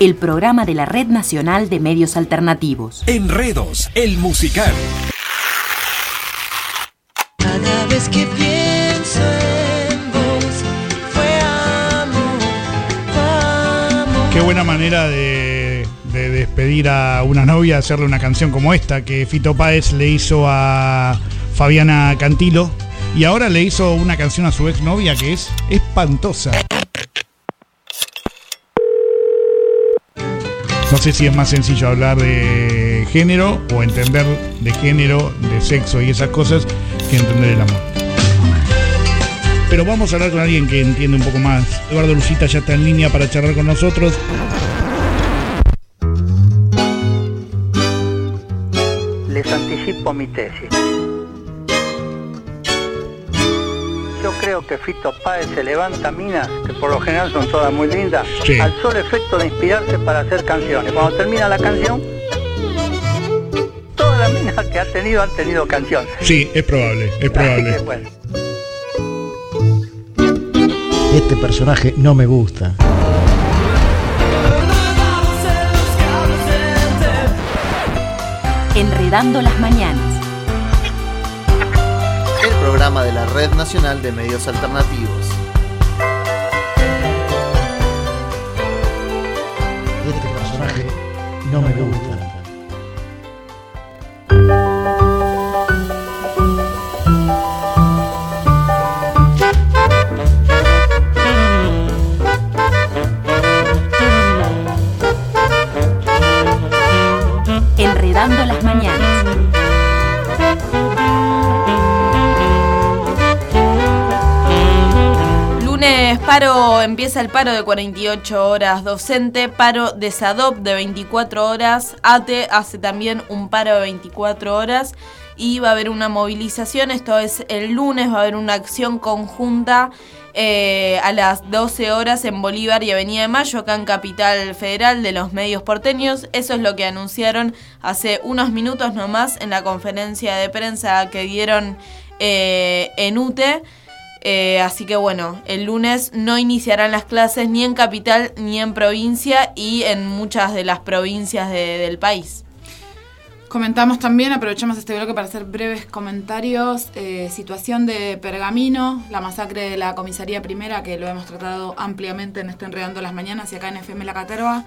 El programa de la Red Nacional de Medios Alternativos. Enredos, el musical. Cada vez que pienso en vos, fue amor, amor. Qué buena manera de, de despedir a una novia, hacerle una canción como esta que Fito Páez le hizo a Fabiana Cantilo. Y ahora le hizo una canción a su exnovia que es espantosa. No sé si es más sencillo hablar de género o entender de género, de sexo y esas cosas que entender el amor. Pero vamos a hablar con alguien que entiende un poco más. Eduardo Lucita ya está en línea para charlar con nosotros. Les anticipo mi tesis. Creo que Fito Páez se levanta minas, que por lo general son todas muy lindas, Sí. al solo efecto de inspirarse para hacer canciones. Cuando termina la canción, todas las minas que ha tenido han tenido canción. Sí, es probable, es probable. que, bueno. Este personaje no me gusta. Enredando las mañanas. Programa de la Red Nacional de Medios Alternativos. Este personaje no me gusta. Paro, empieza el paro de 48 horas docente, paro de SADOP de 24 horas, ATE hace también un paro de 24 horas y va a haber una movilización, esto es el lunes, va a haber una acción conjunta eh, a las 12 horas en Bolívar y Avenida de Mayo, acá en Capital Federal de los medios porteños. Eso es lo que anunciaron hace unos minutos nomás en la conferencia de prensa que dieron eh, en UTE. Eh, así que bueno, el lunes no iniciarán las clases ni en capital ni en provincia y en muchas de las provincias de- del país. Comentamos también, aprovechamos este bloque para hacer breves comentarios. eh, situación de Pergamino, la masacre de la comisaría primera, que lo hemos tratado ampliamente en este Enredando las Mañanas y acá en FM La Caterva.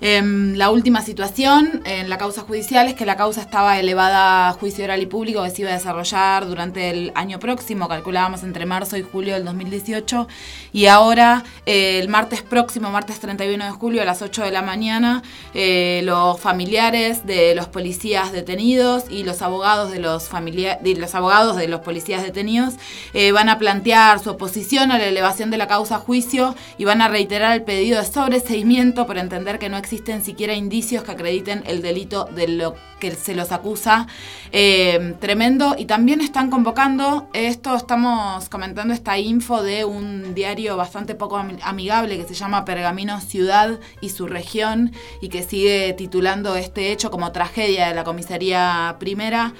Em, la última situación en la causa judicial es que la causa estaba elevada a juicio oral y público que se iba a desarrollar durante el año próximo, calculábamos entre marzo y julio del 2018, y ahora eh, el martes próximo, martes 31 de julio a las 8 de la mañana, eh, los familiares de los policías detenidos y los abogados de los, de los, abogados de los policías detenidos eh, van a plantear su oposición a la elevación de la causa a juicio y van a reiterar el pedido de sobreseimiento por entender que no existen siquiera indicios que acrediten el delito de lo que se los acusa. Eh, tremendo. Y también están convocando, esto estamos comentando esta info de un diario bastante poco ami- amigable que se llama Pergamino Ciudad y su región y que sigue titulando este hecho como tragedia de la comisaría primera.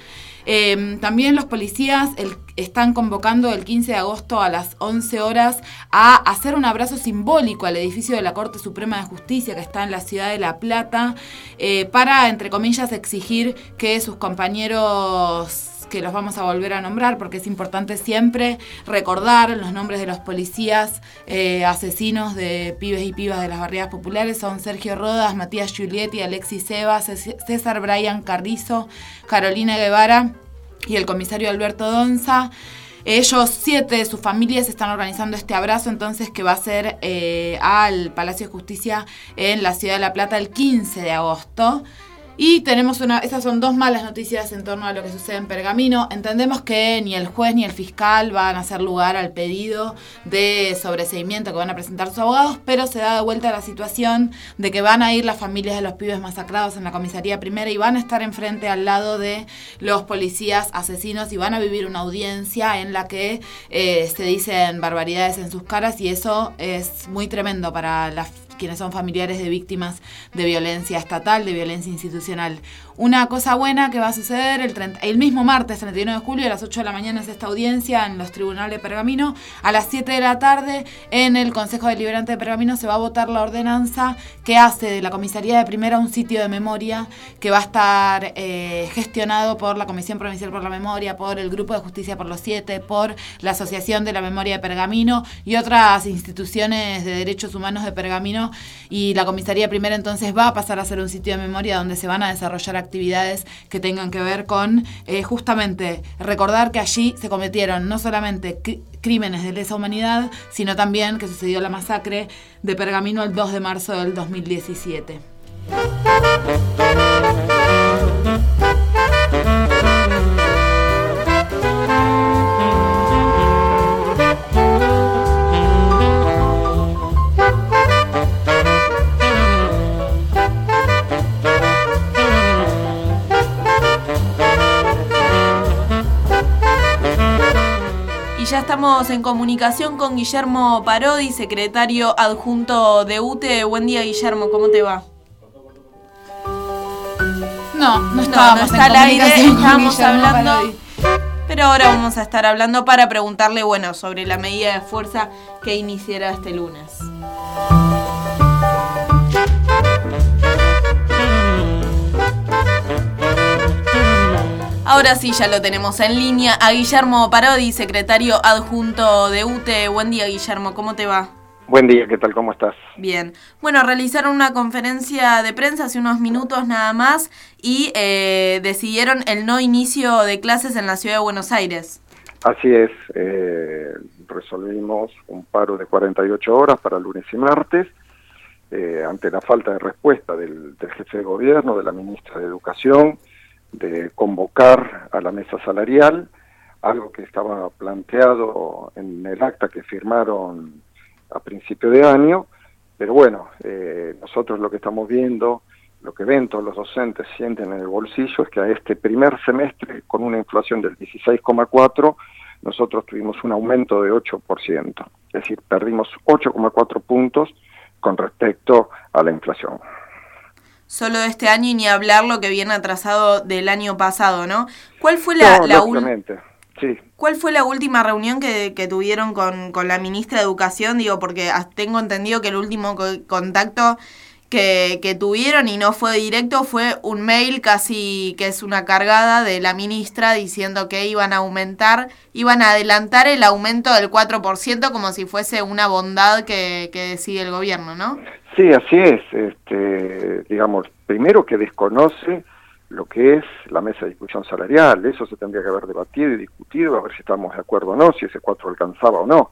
Eh, también los policías están convocando el 15 de agosto a las 11 horas a hacer un abrazo simbólico al edificio de la Corte Suprema de Justicia que está en la ciudad de La Plata eh, para, entre comillas, exigir que sus compañeros que los vamos a volver a nombrar porque es importante siempre recordar los nombres de los policías eh, asesinos de pibes y pibas de las barriadas populares son Sergio Rodas, Matías Giulietti, Alexis Seba, Cés- César Brian Carrizo, Carolina Guevara y el comisario Alberto Donza. Ellos, siete de sus familias, están organizando este abrazo entonces que va a ser eh, al Palacio de Justicia en la ciudad de La Plata el 15 de agosto. Y tenemos una, esas son dos malas noticias en torno a lo que sucede en Pergamino. Entendemos que ni el juez ni el fiscal van a hacer lugar al pedido de sobreseimiento que van a presentar sus abogados, pero se da de vuelta la situación de que van a ir las familias de los pibes masacrados en la comisaría primera y van a estar enfrente al lado de los policías asesinos y van a vivir una audiencia en la que eh, se dicen barbaridades en sus caras y eso es muy tremendo para las quienes son familiares de víctimas de violencia estatal, de violencia institucional. Una cosa buena que va a suceder el, 30 el mismo martes 31 de julio a las 8 de la mañana es esta audiencia en los tribunales de Pergamino. A las 7 de la tarde en el Consejo Deliberante de Pergamino se va a votar la ordenanza que hace de la Comisaría de Primera un sitio de memoria que va a estar eh, gestionado por la Comisión Provincial por la Memoria, por el Grupo de Justicia por los Siete, por la Asociación de la Memoria de Pergamino y otras instituciones de derechos humanos de Pergamino. Y la Comisaría Primera entonces va a pasar a ser un sitio de memoria donde se van a desarrollar actividades que tengan que ver con eh, justamente recordar que allí se cometieron no solamente crímenes de lesa humanidad, sino también que sucedió la masacre de Pergamino el 2 de marzo del 2017. Ya estamos en comunicación con Guillermo Parodi, secretario adjunto de UTE. Buen día, Guillermo, ¿cómo te va? No, no No, estábamos no está en al aire, estábamos hablando. Parodi. Pero ahora vamos a estar hablando para preguntarle, bueno, sobre la medida de fuerza que iniciará este lunes. Ahora sí, ya lo tenemos en línea a Guillermo Parodi, secretario adjunto de UTE. Buen día, Guillermo, ¿cómo te va? Buen día, ¿qué tal? ¿Cómo estás? Bien. Bueno, realizaron una conferencia de prensa hace unos minutos nada más y eh, decidieron el no inicio de clases en la ciudad de Buenos Aires. Así es, eh, resolvimos un paro de 48 horas para lunes y martes eh, ante la falta de respuesta del, del jefe de gobierno, de la ministra de Educación, de convocar a la mesa salarial, algo que estaba planteado en el acta que firmaron a principio de año, pero bueno, eh, nosotros lo que estamos viendo, lo que ven todos los docentes, sienten en el bolsillo, es que a este primer semestre, con una inflación del 16,4, nosotros tuvimos un aumento de 8%, es decir, perdimos 8,4 puntos con respecto a la inflación. Solo de este año y ni hablar lo que viene atrasado del año pasado, ¿no? ¿Cuál fue la, No, la ul- lógicamente, sí. ¿Cuál fue la última reunión que, que tuvieron con, con la ministra de Educación? Digo, porque tengo entendido que el último co- contacto que, que tuvieron y no fue directo fue un mail casi que es una cargada de la ministra diciendo que iban a aumentar, iban a adelantar el aumento del 4% como si fuese una bondad que, que decide el gobierno, ¿no? Sí, así es. Este, digamos, primero que desconoce lo que es la mesa de discusión salarial. Eso se tendría que haber debatido y discutido, a ver si estamos de acuerdo o no, si ese 4 alcanzaba o no.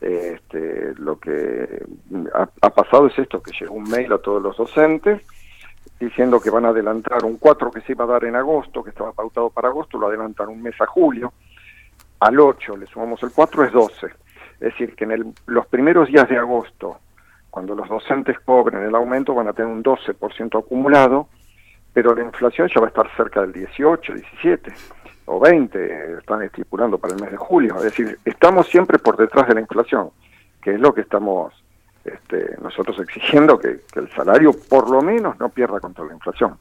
Este, lo que ha, pasado es esto, que llegó un mail a todos los docentes diciendo que van a adelantar un 4 que se iba a dar en agosto, que estaba pautado para agosto, lo adelantan un mes a julio. Al 8 le sumamos el 4, es 12. Es decir, que en el- los primeros días de agosto, cuando los docentes cobren el aumento, van a tener un 12% acumulado, pero la inflación ya va a estar cerca del 18, 17 o 20, están estipulando para el mes de julio. Es decir, estamos siempre por detrás de la inflación, que es lo que estamos este, nosotros exigiendo, que, que el salario por lo menos no pierda contra la inflación.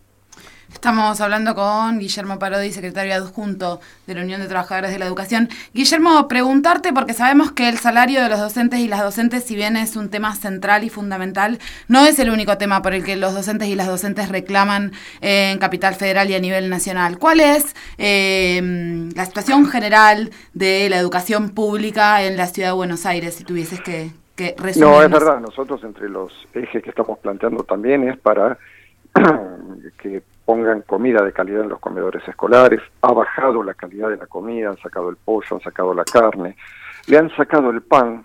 Estamos hablando con Guillermo Parodi, secretario adjunto de la Unión de Trabajadores de la Educación. Guillermo, preguntarte, porque sabemos que el salario de los docentes y las docentes, si bien es un tema central y fundamental, no es el único tema por el que los docentes y las docentes reclaman eh, en Capital Federal y a nivel nacional. ¿Cuál es eh, la situación general de la educación pública en la ciudad de Buenos Aires, si tuvieses que, que No, es resumirnos? verdad, nosotros entre los ejes que estamos planteando también es para que pongan comida de calidad en los comedores escolares, ha bajado la calidad de la comida, han sacado el pollo, han sacado la carne, le han sacado el pan,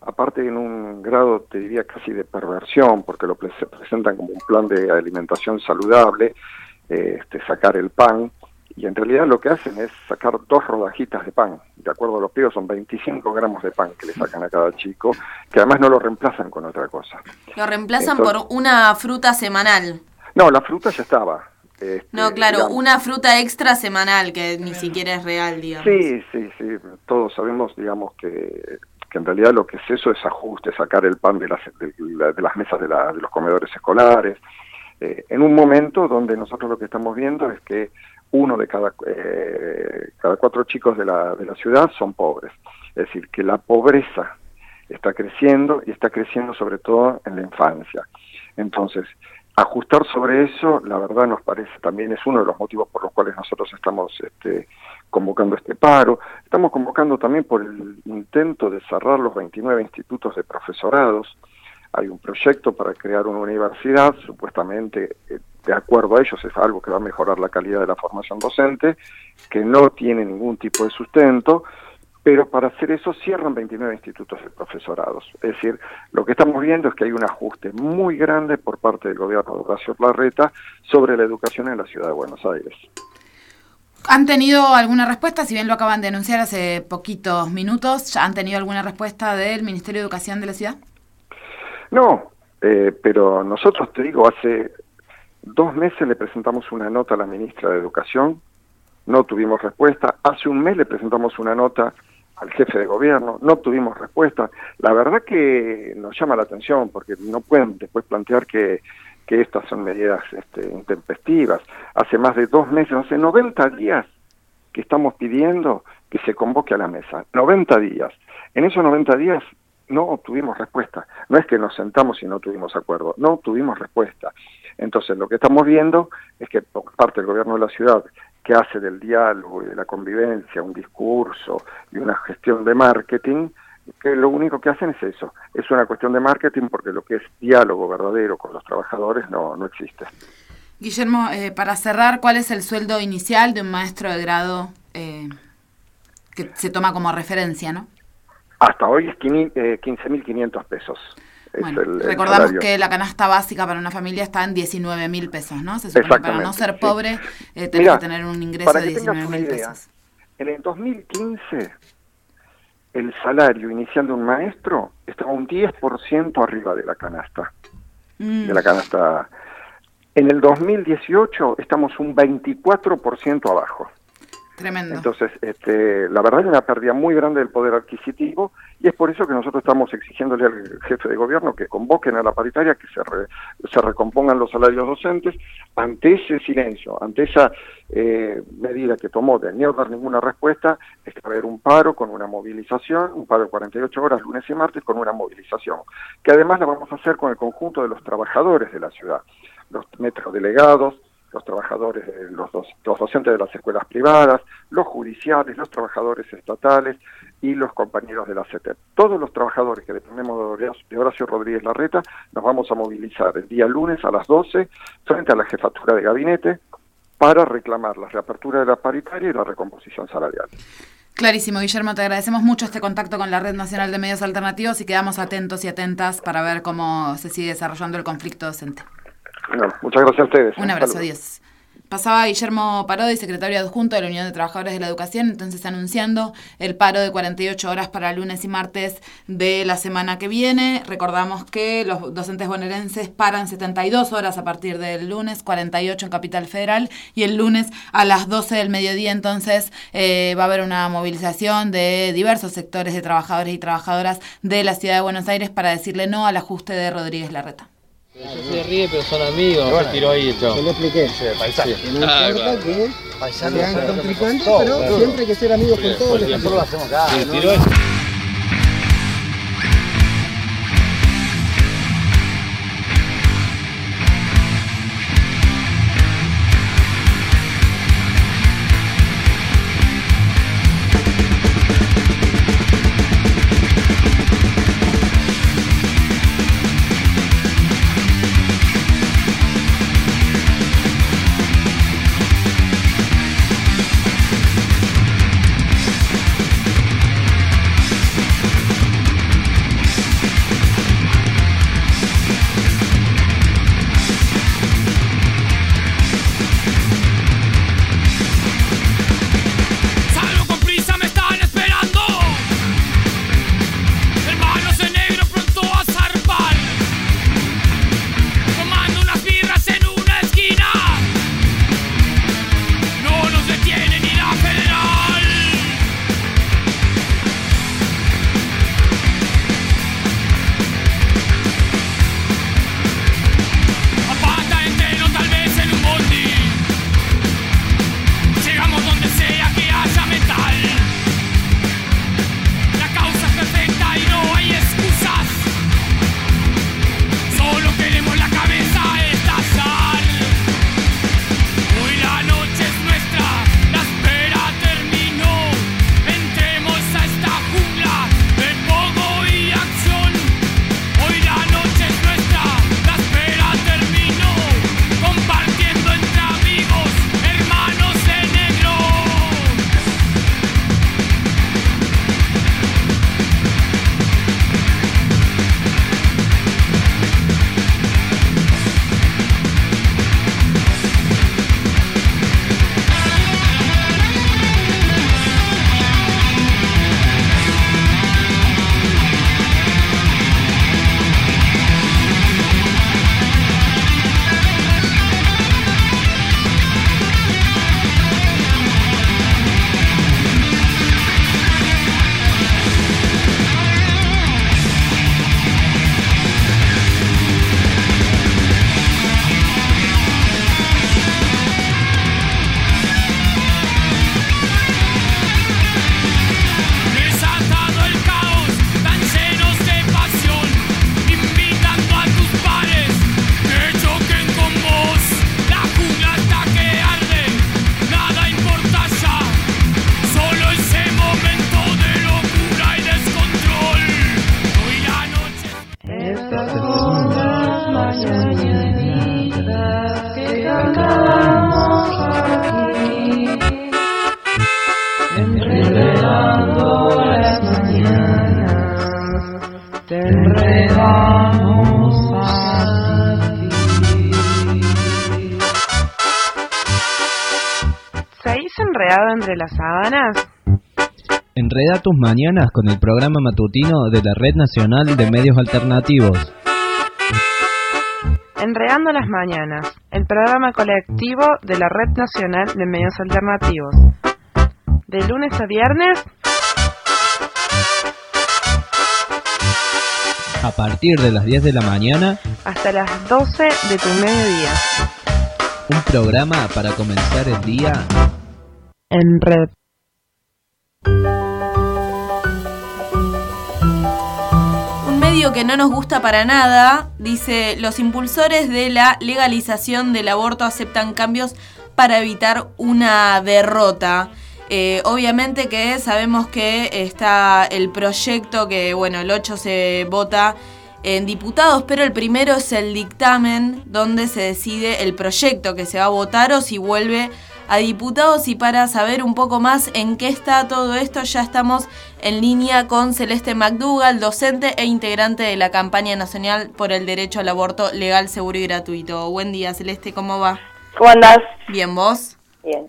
aparte en un grado, te diría, casi de perversión, porque lo pre- se presentan como un plan de alimentación saludable, eh, este, sacar el pan, y en realidad lo que hacen es sacar dos rodajitas de pan. De acuerdo a los pibes son 25 gramos de pan que le sacan a cada chico, que además no lo reemplazan con otra cosa. Lo reemplazan Entonces- por una fruta semanal. No, la fruta ya estaba. Este, No, claro, digamos. una fruta extra semanal que ni siquiera es real, digamos. Sí, sí, sí, todos sabemos, digamos, que que en realidad lo que es eso es ajuste, sacar el pan de las, de, la- de las mesas de, la- de los comedores escolares, eh, en un momento donde nosotros lo que estamos viendo es que uno de cada, eh, cada cuatro chicos de la, de la ciudad son pobres. Es decir, que la pobreza está creciendo y está creciendo sobre todo en la infancia. Entonces, ajustar sobre eso, la verdad nos parece también es uno de los motivos por los cuales nosotros estamos este, convocando este paro. Estamos convocando también por el intento de cerrar los 29 institutos de profesorados. Hay un proyecto para crear una universidad, supuestamente, eh, de acuerdo a ellos, es algo que va a mejorar la calidad de la formación docente, que no tiene ningún tipo de sustento, pero para hacer eso cierran 29 institutos de profesorados. Es decir, lo que estamos viendo es que hay un ajuste muy grande por parte del gobierno de Horacio Larreta sobre la educación en la ciudad de Buenos Aires. ¿Han tenido alguna respuesta? Si bien lo acaban de anunciar hace poquitos minutos, ¿ya han tenido alguna respuesta del Ministerio de Educación de la ciudad? No, eh, pero nosotros, te digo, hace dos meses le presentamos una nota a la ministra de Educación, no tuvimos respuesta. Hace un mes le presentamos una nota al jefe de gobierno, no obtuvimos respuesta. La verdad que nos llama la atención porque no pueden después plantear que, que estas son medidas este, intempestivas. Hace más de dos meses, hace 90 días que estamos pidiendo que se convoque a la mesa. 90 días. En esos 90 días no obtuvimos respuesta. No es que nos sentamos y no tuvimos acuerdo, no obtuvimos respuesta. Entonces, lo que estamos viendo es que por parte del gobierno de la ciudad, que hace del diálogo y de la convivencia un discurso y una gestión de marketing, que lo único que hacen es eso, es una cuestión de marketing porque lo que es diálogo verdadero con los trabajadores no, no existe. Guillermo, eh, para cerrar, ¿cuál es el sueldo inicial de un maestro de grado eh, que se toma como referencia, no? Hasta hoy es quini- eh, 15.500 pesos. Es Bueno, el- el recordamos salario. que la canasta básica para una familia está en 19 mil pesos, ¿no? Se supone que para no ser pobre eh, tenés Mirá, que tener un ingreso de que tengas 19 una mil pesos. En el 2015, el salario inicial de un maestro estaba un 10% arriba de la canasta. Mm. De la canasta. En el 2018 estamos un 24% abajo. Tremendo. Entonces, este, la verdad hay una pérdida muy grande del poder adquisitivo y es por eso que nosotros estamos exigiéndole al jefe de gobierno que convoquen a la paritaria, que se, re- se recompongan los salarios docentes. Ante ese silencio, ante esa eh, medida que tomó de no dar ninguna respuesta, es que haber un paro con una movilización, un paro de 48 horas lunes y martes con una movilización, que además la vamos a hacer con el conjunto de los trabajadores de la ciudad, los metrodelegados, los trabajadores, de los, doc- los docentes de las escuelas privadas, los judiciales, los trabajadores estatales y los compañeros de la CETEP. Todos los trabajadores que dependemos de Horacio Rodríguez Larreta nos vamos a movilizar el día lunes a las 12 frente a la jefatura de gabinete para reclamar la reapertura de la paritaria y la recomposición salarial. Clarísimo, Guillermo, te agradecemos mucho este contacto con la Red Nacional de Medios Alternativos y quedamos atentos y atentas para ver cómo se sigue desarrollando el conflicto docente. Bueno, muchas gracias a ustedes. Un abrazo, adiós. Pasaba Guillermo Parodi, secretario adjunto de la Unión de Trabajadores de la Educación, entonces anunciando el paro de 48 horas para lunes y martes de la semana que viene. Recordamos que los docentes bonaerenses paran 72 horas a partir del lunes, 48 en Capital Federal, y el lunes a las 12 del mediodía entonces eh, va a haber una movilización de diversos sectores de trabajadores y trabajadoras de la ciudad de Buenos Aires para decirle no al ajuste de Rodríguez Larreta. Yo se ríe, pero son amigos. se tiró ahí, chao. Yo le expliqué. paisaje. Que no Ah, importa claro. que sean complicantes, pero siempre hay que ser amigos con todos. los Nosotros lo hacemos acá. Tus mañanas con el programa matutino de la Red Nacional de Medios Alternativos. Enredando las mañanas, el programa colectivo de la Red Nacional de Medios Alternativos. De lunes a viernes A partir de las 10 de la mañana, hasta las 12 de tu mediodía. un programa para comenzar el día En red. Que no nos gusta para nada dice, los impulsores de la legalización del aborto aceptan cambios para evitar una derrota. Eh, obviamente que sabemos que está el proyecto que, bueno, el 8 se vota en diputados, pero el primero es el dictamen donde se decide el proyecto que se va a votar o si vuelve a diputados y para saber un poco más en qué está todo esto ya estamos en línea con Celeste McDougall, docente e integrante de la campaña nacional por el derecho al aborto legal, seguro y gratuito. Buen día Celeste, ¿cómo va? ¿Cómo andás? Bien, ¿vos? Bien.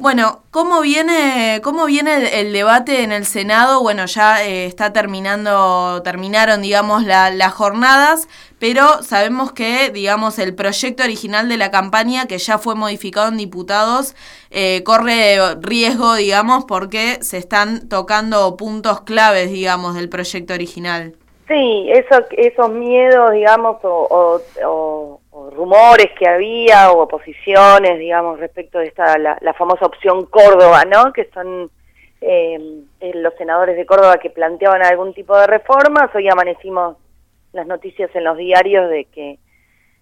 Bueno, ¿cómo viene, cómo viene el, debate en el Senado? Bueno, ya eh, está terminando, terminaron, digamos, la- las jornadas, pero sabemos que, digamos, el proyecto original de la campaña, que ya fue modificado en diputados, eh, corre riesgo, digamos, porque se están tocando puntos claves, digamos, del proyecto original. Sí, eso, esos miedos, digamos, o- o- o rumores que había, o oposiciones, digamos, respecto de esta, la, la famosa opción Córdoba, ¿no? Que son eh, eh, los senadores de Córdoba que planteaban algún tipo de reformas. Hoy amanecimos las noticias en los diarios de que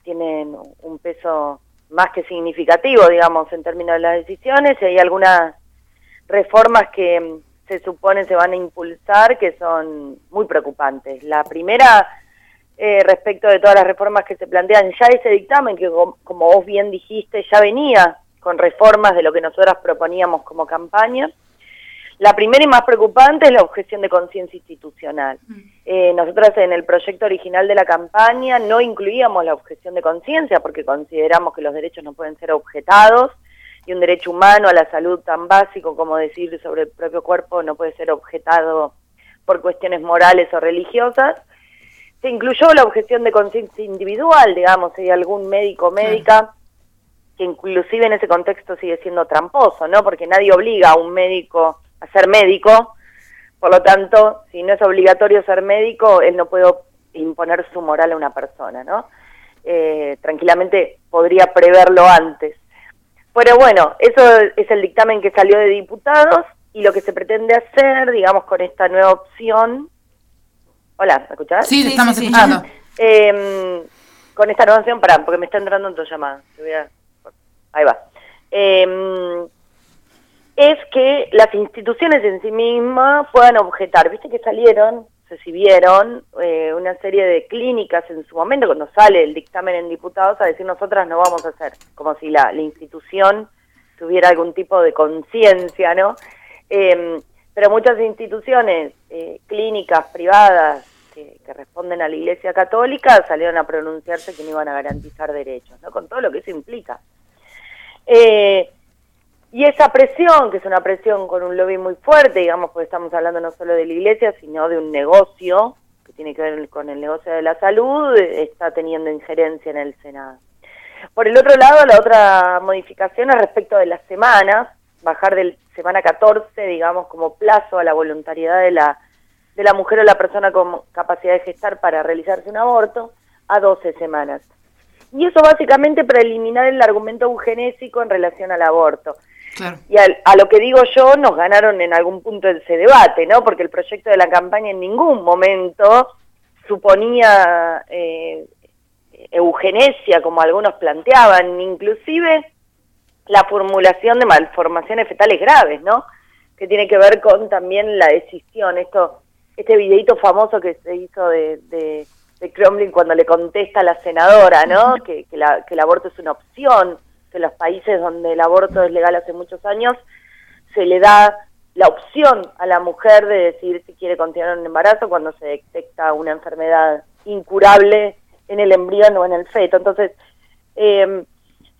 tienen un peso más que significativo, digamos, en términos de las decisiones. Y hay algunas reformas que se supone se van a impulsar que son muy preocupantes. La primera, eh, respecto de todas las reformas que se plantean, ya ese dictamen que, com- como vos bien dijiste, ya venía con reformas de lo que nosotras proponíamos como campaña. La primera y más preocupante es la objeción de conciencia institucional. Eh, nosotras en el proyecto original de la campaña no incluíamos la objeción de conciencia porque consideramos que los derechos no pueden ser objetados y un derecho humano a la salud tan básico como decir sobre el propio cuerpo no puede ser objetado por cuestiones morales o religiosas. Se incluyó la objeción de conciencia individual, digamos, si hay algún médico o médica que inclusive en ese contexto sigue siendo tramposo, ¿no? Porque nadie obliga a un médico a ser médico, por lo tanto, si no es obligatorio ser médico, él no puede imponer su moral a una persona, ¿no? Eh, tranquilamente podría preverlo antes. Pero bueno, eso es el dictamen que salió de diputados y lo que se pretende hacer, digamos, con esta nueva opción. Hola, ¿me escuchás? Sí, te estamos escuchando. Em, con esta nueva opción, pará, porque me está entrando en tu llamada. Te voy a- Ahí va. Em, es que las instituciones en sí mismas puedan objetar. Viste que salieron, sé si vieron, eh, una serie de clínicas en su momento, cuando sale el dictamen en diputados, a decir nosotras no vamos a hacer, como si la, la institución tuviera algún tipo de conciencia, ¿no? Em, pero muchas instituciones, eh, clínicas privadas que, que responden a la Iglesia Católica, salieron a pronunciarse que no iban a garantizar derechos, ¿no? Con todo lo que eso implica. Eh, y esa presión, que es una presión con un lobby muy fuerte, digamos, porque estamos hablando no solo de la iglesia, sino de un negocio que tiene que ver con el negocio de la salud, eh, está teniendo injerencia en el Senado. Por el otro lado, la otra modificación es respecto de las semanas, bajar del semana 14, digamos, como plazo a la voluntariedad de la, de la mujer o la persona con capacidad de gestar para realizarse un aborto, a 12 semanas. Y eso básicamente para eliminar el argumento eugenésico en relación al aborto. Claro. Y al- a, lo que digo yo, nos ganaron en algún punto ese debate, ¿no? Porque el proyecto de la campaña en ningún momento suponía eh, eugenesia, como algunos planteaban, inclusive la formulación de malformaciones fetales graves, ¿no? Que tiene que ver con también la decisión, esto, este videito famoso que se hizo de, de, de Cromlin cuando le contesta a la senadora, ¿no? Que, que, la- que el aborto es una opción, que en los países donde el aborto es legal hace muchos años se le da la opción a la mujer de decidir si quiere continuar un embarazo cuando se detecta una enfermedad incurable en el embrión o en el feto. Entonces, eh,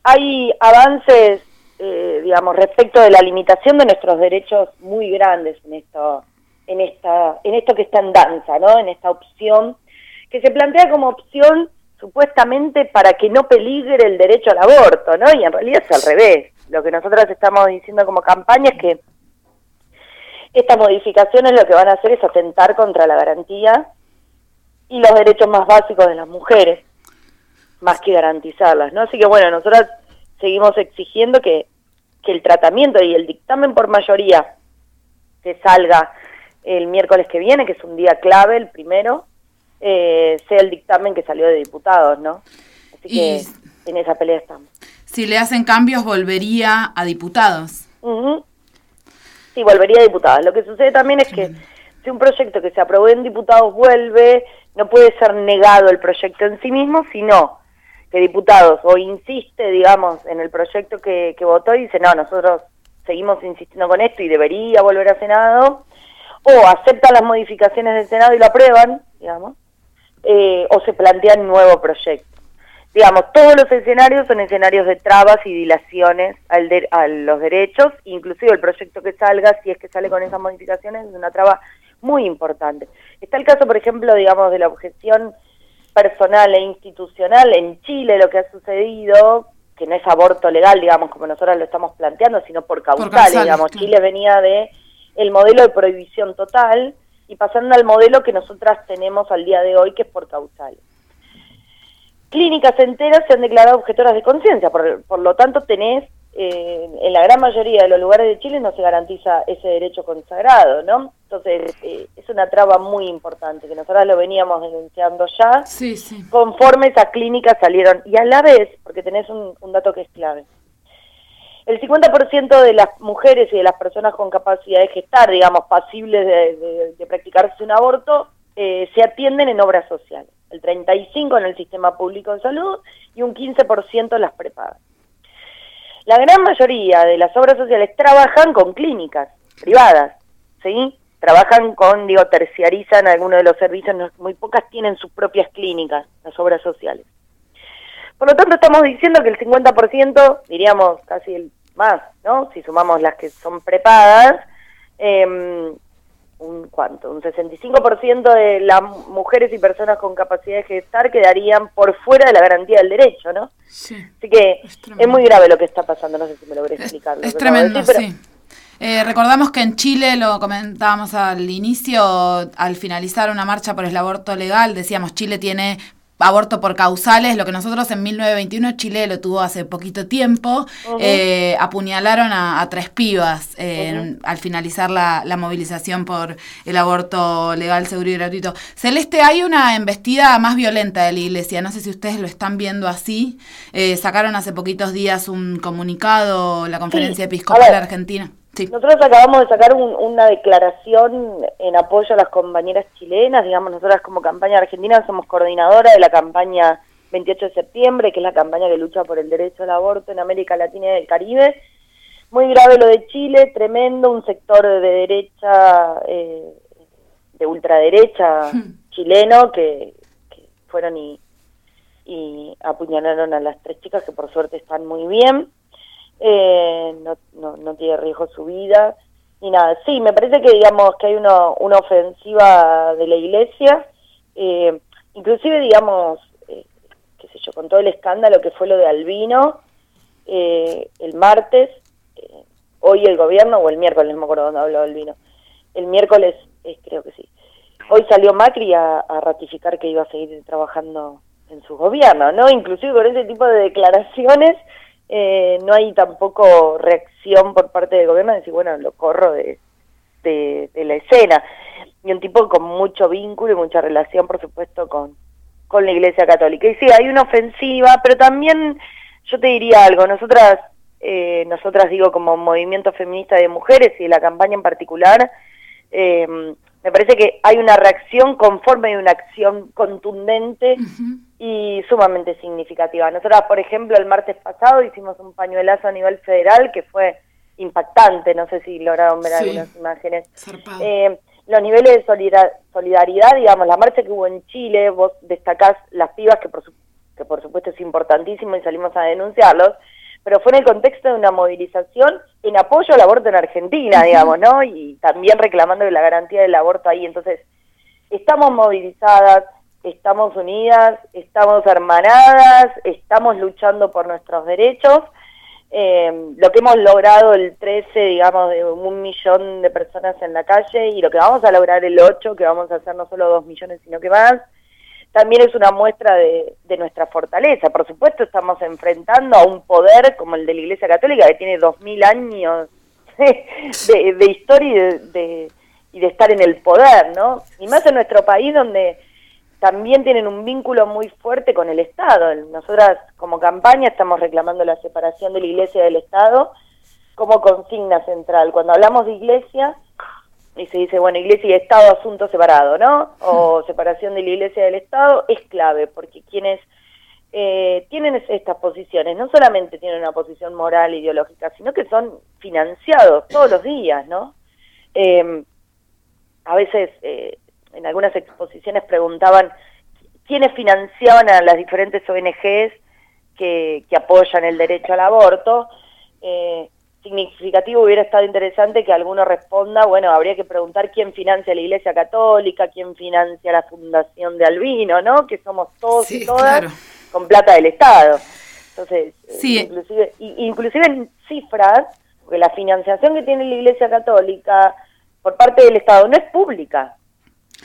hay avances, eh, digamos, respecto de la limitación de nuestros derechos muy grandes en esto, en esta, en esto que está en danza, ¿no? En esta opción que se plantea como opción supuestamente para que no peligre el derecho al aborto, ¿no? Y en realidad es al revés. Lo que nosotros estamos diciendo como campaña es que estas modificaciones lo que van a hacer es atentar contra la garantía y los derechos más básicos de las mujeres, más que garantizarlas, ¿no? Así que bueno, nosotros seguimos exigiendo que, que el tratamiento y el dictamen por mayoría que salga el miércoles que viene, que es un día clave, el primero, eh, sea el dictamen que salió de diputados, ¿no? Así que en esa pelea estamos. Si le hacen cambios, volvería a diputados. Ujú. Sí, volvería a diputados. Lo que sucede también es que si un proyecto que se aprobó en diputados vuelve, no puede ser negado el proyecto en sí mismo, sino que diputados o insiste, digamos, en el proyecto que, que votó y dice, no, nosotros seguimos insistiendo con esto y debería volver a Senado, o aceptan las modificaciones del Senado y lo aprueban, digamos, eh, o se plantean un nuevo proyecto. Digamos, todos los escenarios son escenarios de trabas y dilaciones al de- a los derechos, inclusive el proyecto que salga, si es que sale con esas modificaciones, es una traba muy importante. Está el caso, por ejemplo, digamos, de la objeción personal e institucional en Chile, lo que ha sucedido, que no es aborto legal, digamos, como nosotros lo estamos planteando, sino por causales, causales, digamos. claro. Chile venía de el modelo de prohibición total y pasando al modelo que nosotras tenemos al día de hoy, que es por causales. Clínicas enteras se han declarado objetoras de conciencia, por, por lo tanto tenés, eh, en la gran mayoría de los lugares de Chile no se garantiza ese derecho consagrado, ¿no? Entonces, eh, es una traba muy importante, que nosotros lo veníamos denunciando ya, Sí, sí. conforme esas clínicas salieron, y a la vez, porque tenés un, un dato que es clave, el 50% de las mujeres y de las personas con capacidad de gestar, digamos, pasibles de, de- de practicarse un aborto, eh, se atienden en obras sociales. El 35% en el sistema público de salud y un 15% las prepagas. La gran mayoría de las obras sociales trabajan con clínicas privadas, ¿sí? Trabajan con, digo, terciarizan algunos de los servicios, muy pocas tienen sus propias clínicas, las obras sociales. Por lo tanto, estamos diciendo que el 50%, diríamos casi el más, ¿no? Si sumamos las que son prepagas, eh, un cuánto, un 65% de las mujeres y personas con capacidad de gestar quedarían por fuera de la garantía del derecho, ¿no? Sí. Así que es, muy grave lo que está pasando, no sé si me logré explicar. Es tremendo, decir, pero- sí. Eh, recordamos que en Chile, lo comentábamos al inicio, al finalizar una marcha por el aborto legal, decíamos Chile tiene aborto por causales, lo que nosotros en 1921 Chile lo tuvo hace poquito tiempo, eh, apuñalaron a, a tres pibas eh, al finalizar la, la movilización por el aborto legal, seguro y gratuito. Celeste, hay una embestida más violenta de la iglesia, no sé si ustedes lo están viendo así, Eh, sacaron hace poquitos días un comunicado, la conferencia Sí, episcopal argentina. Sí. Nosotros acabamos de sacar un- una declaración en apoyo a las compañeras chilenas, digamos, nosotras como campaña argentina somos coordinadora de la campaña 28 de septiembre, que es la campaña que lucha por el derecho al aborto en América Latina y el Caribe. Muy grave lo de Chile, tremendo, un sector de derecha, eh, de ultraderecha chileno que, que fueron y, y apuñalaron a las tres chicas que por suerte están muy bien eh, no, no, no tiene riesgo su vida ni nada. Sí, me parece que digamos que hay una, una ofensiva de la iglesia, eh, inclusive digamos, eh, qué sé yo, con todo el escándalo que fue lo de Albino, eh, el martes, eh, hoy el gobierno, o el miércoles, no me acuerdo dónde habló Albino, el miércoles, eh, creo que sí, hoy salió Macri a, a ratificar que iba a seguir trabajando en su gobierno, ¿no? Inclusive con ese tipo de declaraciones eh, no hay tampoco reacción por parte del gobierno de decir, bueno, lo corro de, de, la escena. Y un tipo con mucho vínculo y mucha relación, por supuesto, con, con la Iglesia Católica. Y sí, hay una ofensiva, pero también yo te diría algo, nosotras, eh, nosotras digo como movimiento feminista de mujeres y la campaña en particular, eh, me parece que hay una reacción conforme hay una acción contundente y sumamente significativa. Nosotras, por ejemplo, el martes pasado hicimos un pañuelazo a nivel federal que fue impactante, no sé si lograron ver Sí. algunas imágenes. Eh, los niveles de solida- solidaridad, digamos, la marcha que hubo en Chile, vos destacás las pibas, que por, su- que por supuesto es importantísimo y salimos a denunciarlos, pero fue en el contexto de una movilización en apoyo al aborto en Argentina, digamos, ¿no? Y también reclamando la garantía del aborto ahí. Entonces, estamos movilizadas, estamos unidas, estamos hermanadas, estamos luchando por nuestros derechos. Eh, lo que hemos logrado el 13, digamos, de un millón de personas en la calle y lo que vamos a lograr el 8, que vamos a hacer no solo dos millones, sino que más, también es una muestra de, de nuestra fortaleza. Por supuesto, estamos enfrentando a un poder como el de la Iglesia Católica, que tiene dos mil años de, de historia y de, y de estar en el poder, ¿no? Y más en nuestro país, donde también tienen un vínculo muy fuerte con el Estado. Nosotras, como campaña, estamos reclamando la separación de la Iglesia del Estado como consigna central. Cuando hablamos de Iglesia, y se dice, bueno, Iglesia y Estado, asunto separado, ¿no? O separación de la Iglesia del Estado, es clave, porque quienes eh, tienen es- estas posiciones no solamente tienen una posición moral, ideológica, sino que son financiados todos los días, ¿no? Eh, a veces eh, en algunas exposiciones preguntaban quiénes financiaban a las diferentes ONGs que, que apoyan el derecho al aborto. Eh, significativo hubiera estado interesante que alguno responda, bueno, habría que preguntar quién financia la Iglesia Católica, quién financia la Fundación de Albino, ¿no? Que somos todos y todas claro. con plata del Estado. Entonces, eh, Sí. inclusive, inclusive en cifras, porque la financiación que tiene la Iglesia Católica por parte del Estado no es pública.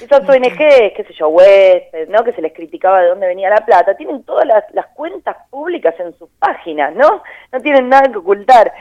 Esas ONGs, qué sé yo, Huésped, ¿no? Que se les criticaba de dónde venía la plata, tienen todas las, las cuentas públicas en sus páginas, ¿no? No tienen nada que ocultar.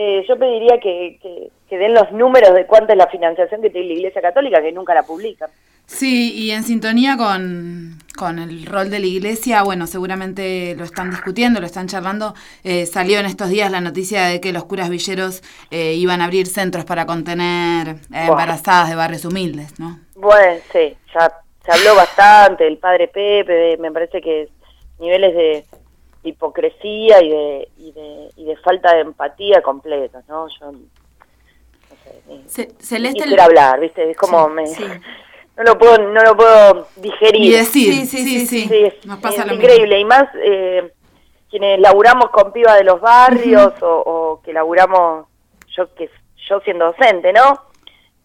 Eh, yo pediría que, que, que den los números de cuánta es la financiación que tiene la Iglesia Católica, que nunca la publican. Sí, y en sintonía con, con el rol de la iglesia, bueno, seguramente lo están discutiendo, lo están charlando. Eh, salió en estos días la noticia de que los curas villeros eh, iban a abrir centros para contener eh, embarazadas de barrios humildes, ¿no? Bueno, sí, ya se habló bastante del padre Pepe, me parece que niveles de hipocresía y de, y de, y de falta de empatía completos, ¿no? Yo no sé, ni, Ce- ni Celeste, quisiera hablar, ¿viste? Es como Sí, me... sí. No lo puedo, no lo puedo digerir. Y decir, Sí, sí, sí, sí, sí. es, Nos pasa es lo increíble. Y más eh, quienes laburamos con pibas de los barrios o, o que laburamos, yo que yo siendo docente, ¿no?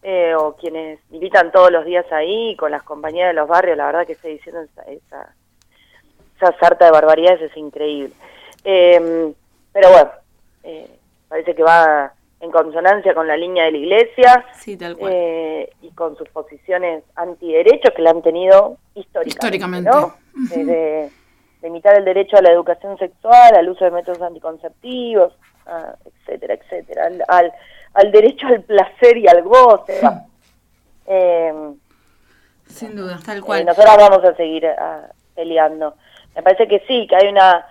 Eh, o quienes militan todos los días ahí con las compañías de los barrios, la verdad que estoy diciendo esa, esa, esa sarta de barbaridades es increíble. Eh, pero bueno, eh, parece que va en consonancia con la línea de la iglesia Sí, tal cual. eh, y con sus posiciones antiderechos que la han tenido históricamente, Históricamente. ¿no? Desde limitar el derecho a la educación sexual, al uso de métodos anticonceptivos, a- etcétera, etcétera, al, al, al derecho al placer y al goce. Eh, Sin duda. Tal eh, cual. nosotros vamos a seguir ah, peleando. Me parece que sí, que hay una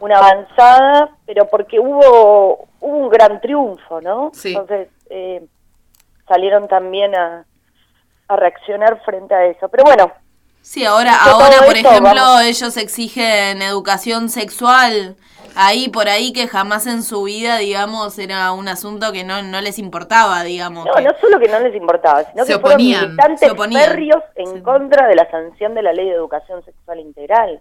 una avanzada, pero porque hubo, hubo un gran triunfo, ¿no? Sí. Entonces eh, salieron también a, a reaccionar frente a eso. Pero bueno, Sí, ahora, ahora por esto, ejemplo, vamos- ellos exigen educación sexual. Ahí, por ahí, que jamás en su vida, digamos, era un asunto que no, no les importaba, digamos. no, que- no solo que no les importaba, sino Se que fueron oponían, militantes se oponían. férreos en contra de la sanción de la ley de educación sexual integral.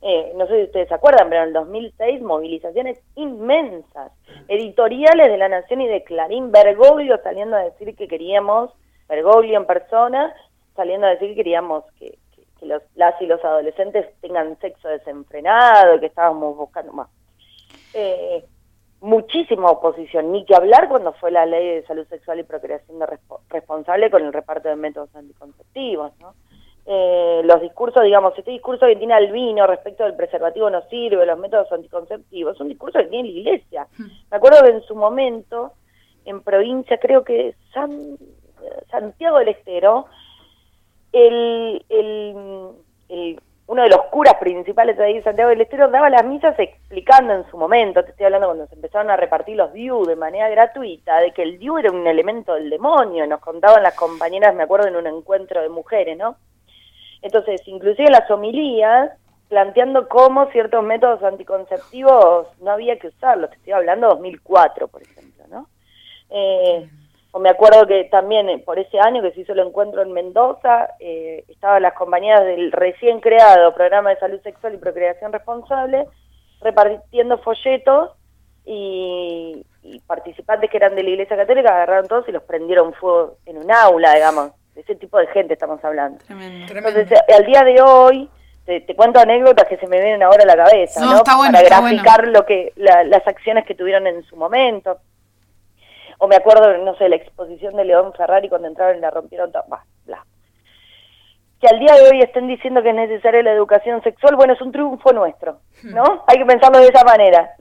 Eh, no sé si ustedes se acuerdan, pero en el 2006 movilizaciones inmensas, editoriales de La Nación y de Clarín, Bergoglio saliendo a decir que queríamos, Bergoglio en persona, saliendo a decir que queríamos que, que- los, las y los adolescentes tengan sexo desenfrenado, que estábamos buscando más. Eh, muchísima oposición, ni que hablar cuando fue la ley de salud sexual y procreación de respo- responsable con el reparto de métodos anticonceptivos, ¿no? Eh, los discursos, digamos, este discurso que tiene Albino respecto del preservativo no sirve, los métodos anticonceptivos, es un discurso que tiene la iglesia. Me acuerdo que en su momento, en provincia, creo que San, Santiago del Estero, el, el, el- uno de los curas principales de ahí de Santiago del Estero daba las misas explicando en su momento, te estoy hablando cuando se empezaron a repartir los DIU de manera gratuita, de que el DIU era un elemento del demonio, nos contaban las compañeras, me acuerdo, en un encuentro de mujeres, ¿no? Entonces, inclusive las homilías, planteando cómo ciertos métodos anticonceptivos no había que usarlos. Te estoy hablando de 2004, por ejemplo, ¿no? Eh, me acuerdo que también eh, por ese año que se hizo el encuentro en Mendoza, eh, estaban las compañeras del recién creado Programa de Salud Sexual y Procreación Responsable repartiendo folletos y, y participantes que eran de la Iglesia Católica agarraron todos y los prendieron fuego en un aula, digamos. De ese tipo de gente estamos hablando. Entonces, eh, al día de hoy, te, te cuento anécdotas que se me vienen ahora a la cabeza, No, ¿no? está bueno, Para está graficar bueno. lo que la- las acciones que tuvieron en su momento. O me acuerdo, no sé, la exposición de León Ferrari cuando entraron y la rompieron, bah, bla. Que al día de hoy estén diciendo que es necesaria la educación sexual, bueno, es un triunfo nuestro, ¿no? Hay que pensarlo de esa manera.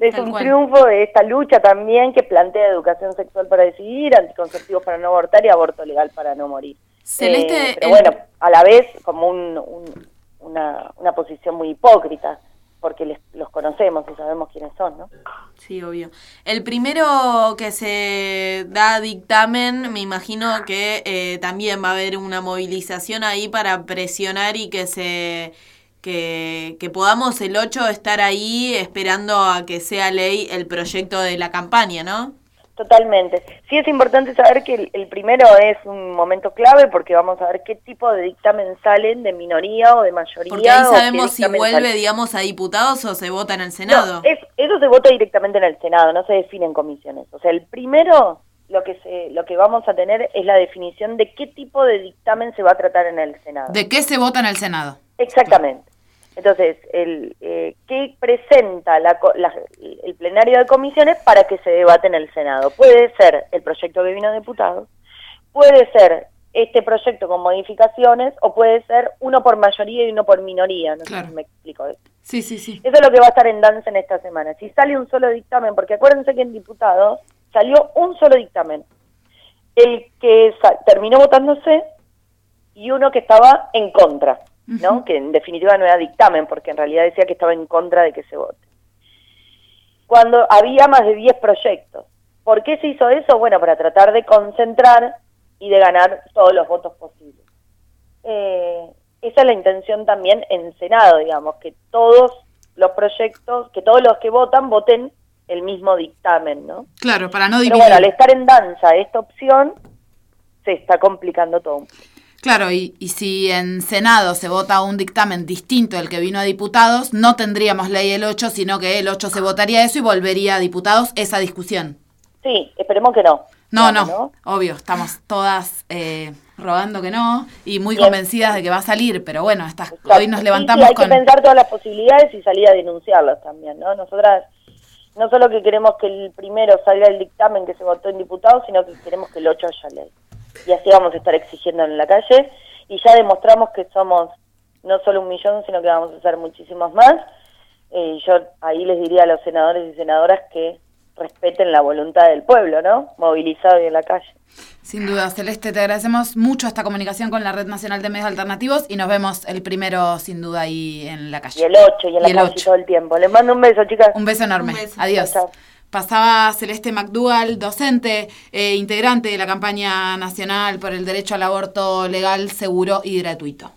es un cual. triunfo de esta lucha también que plantea educación sexual para decidir, anticonceptivos para no abortar y aborto legal para no morir. Celeste, Eh, pero el- bueno, a la vez como un- un- una, una posición muy hipócrita, porque les, los conocemos y sabemos quiénes son, ¿no? Sí, obvio. El primero que se da dictamen, me imagino que eh, también va a haber una movilización ahí para presionar y que se que, que podamos el 8 estar ahí esperando a que sea ley el proyecto de la campaña, ¿no? Totalmente. Sí es importante saber que el, el primero es un momento clave porque vamos a ver qué tipo de dictamen salen de minoría o de mayoría. Porque ahí sabemos si vuelve, digamos, a diputados o se vota en el Senado. No, es- eso se vota directamente en el Senado, no se define en comisiones. O sea, el primero lo que se, lo que vamos a tener es la definición de qué tipo de dictamen se va a tratar en el Senado. ¿De qué se vota en el Senado? Exactamente. Entonces, el, eh, ¿qué presenta la la- el plenario de comisiones para que se debate en el Senado? Puede ser el proyecto que vino a diputados, puede ser este proyecto con modificaciones o puede ser uno por mayoría y uno por minoría. No sé si me explico. Sí, sí, sí. Eso es lo que va a estar en danza en esta semana. Si sale un solo dictamen, porque acuérdense que en diputados salió un solo dictamen, el que terminó votándose y uno que estaba en contra, ¿no? Que en definitiva no era dictamen, porque en realidad decía que estaba en contra de que se vote. Cuando había más de 10 proyectos. ¿Por qué se hizo eso? Bueno, para tratar de concentrar y de ganar todos los votos posibles. Eh, esa es la intención también en Senado, digamos, que todos los proyectos, que todos los que votan voten el mismo dictamen, ¿no? Claro, para no Pero dividir. bueno, al estar en danza esta opción, se está complicando todo. Claro, y, y si en Senado se vota un dictamen distinto al que vino a diputados, no tendríamos ley el 8, sino que el 8 se votaría eso y volvería a diputados esa discusión. Sí, esperemos que no. No, no, obvio, estamos todas eh, rogando que no y muy Bien. convencidas de que va a salir, pero bueno, estas, Exacto. hoy nos Sí, levantamos sí, hay con... que pensar todas las posibilidades y salir a denunciarlas también, ¿no? Nosotras no solo que queremos que el primero salga el dictamen que se votó en diputados, sino que queremos que el 8 haya ley. Y así vamos a estar exigiendo en la calle y ya demostramos que somos no solo un millón, sino que vamos a ser muchísimos más. Eh, y yo ahí les diría a los senadores y senadoras que respeten la voluntad del pueblo, ¿no? Movilizado y en la calle. Sin duda, Celeste, te agradecemos mucho esta comunicación con la Red Nacional de Medios Alternativos y nos vemos el primero, sin duda, ahí en la calle. Y el 8 y en la el calle 8. todo el tiempo. Les mando un beso, chicas. Un beso enorme. Un beso. Adiós. Chao, chao. Pasaba Celeste McDougall, docente, eh, integrante de la campaña nacional por el derecho al aborto legal, seguro y gratuito.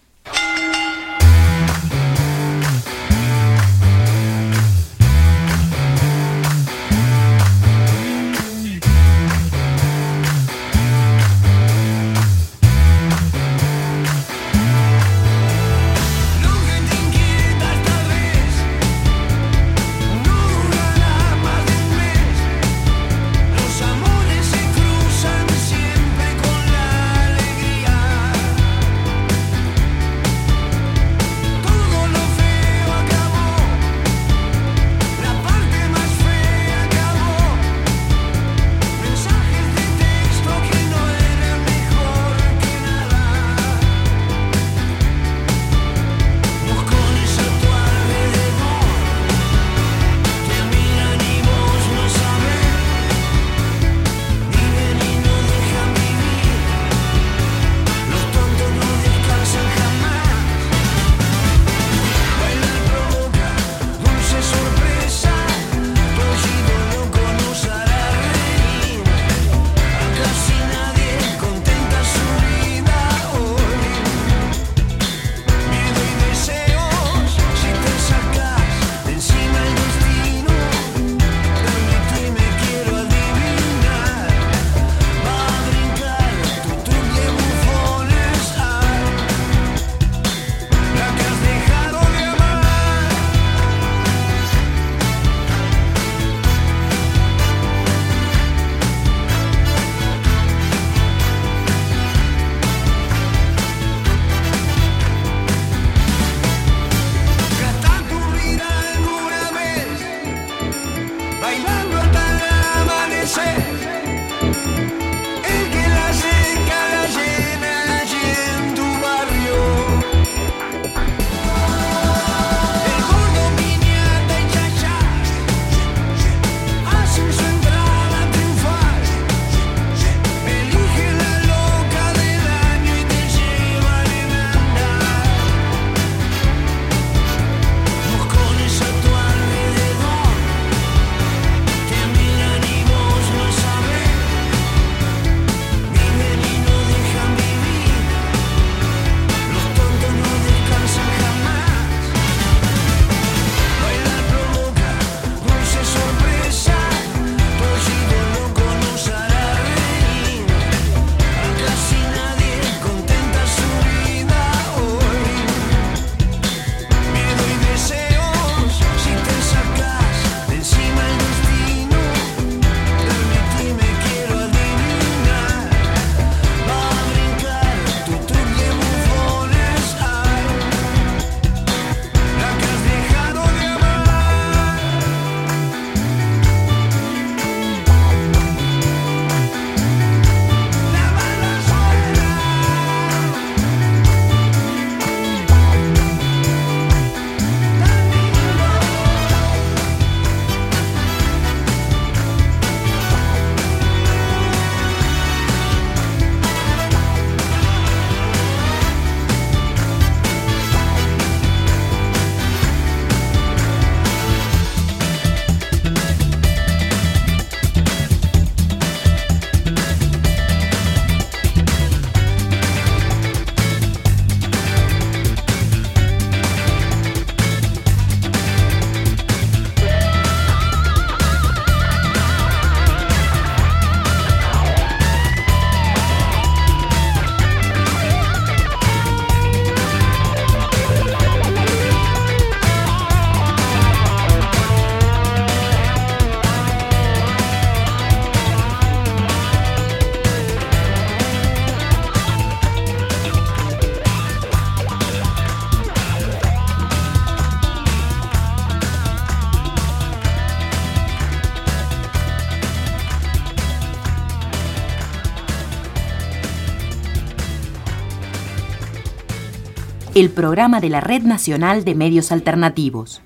El programa de la Red Nacional de Medios Alternativos.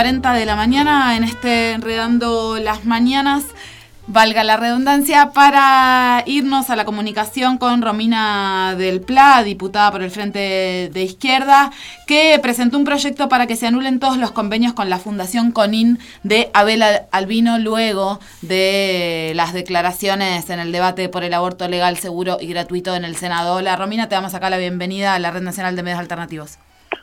Y 40 de la mañana en este Enredando las Mañanas, valga la redundancia, para irnos a la comunicación con Romina del Pla, diputada por el Frente de Izquierda, que presentó un proyecto para que se anulen todos los convenios con la Fundación CONIN de Abel Albino luego de las declaraciones en el debate por el aborto legal, seguro y gratuito en el Senado. Hola Romina, te damos acá la bienvenida a la Red Nacional de Medios Alternativos.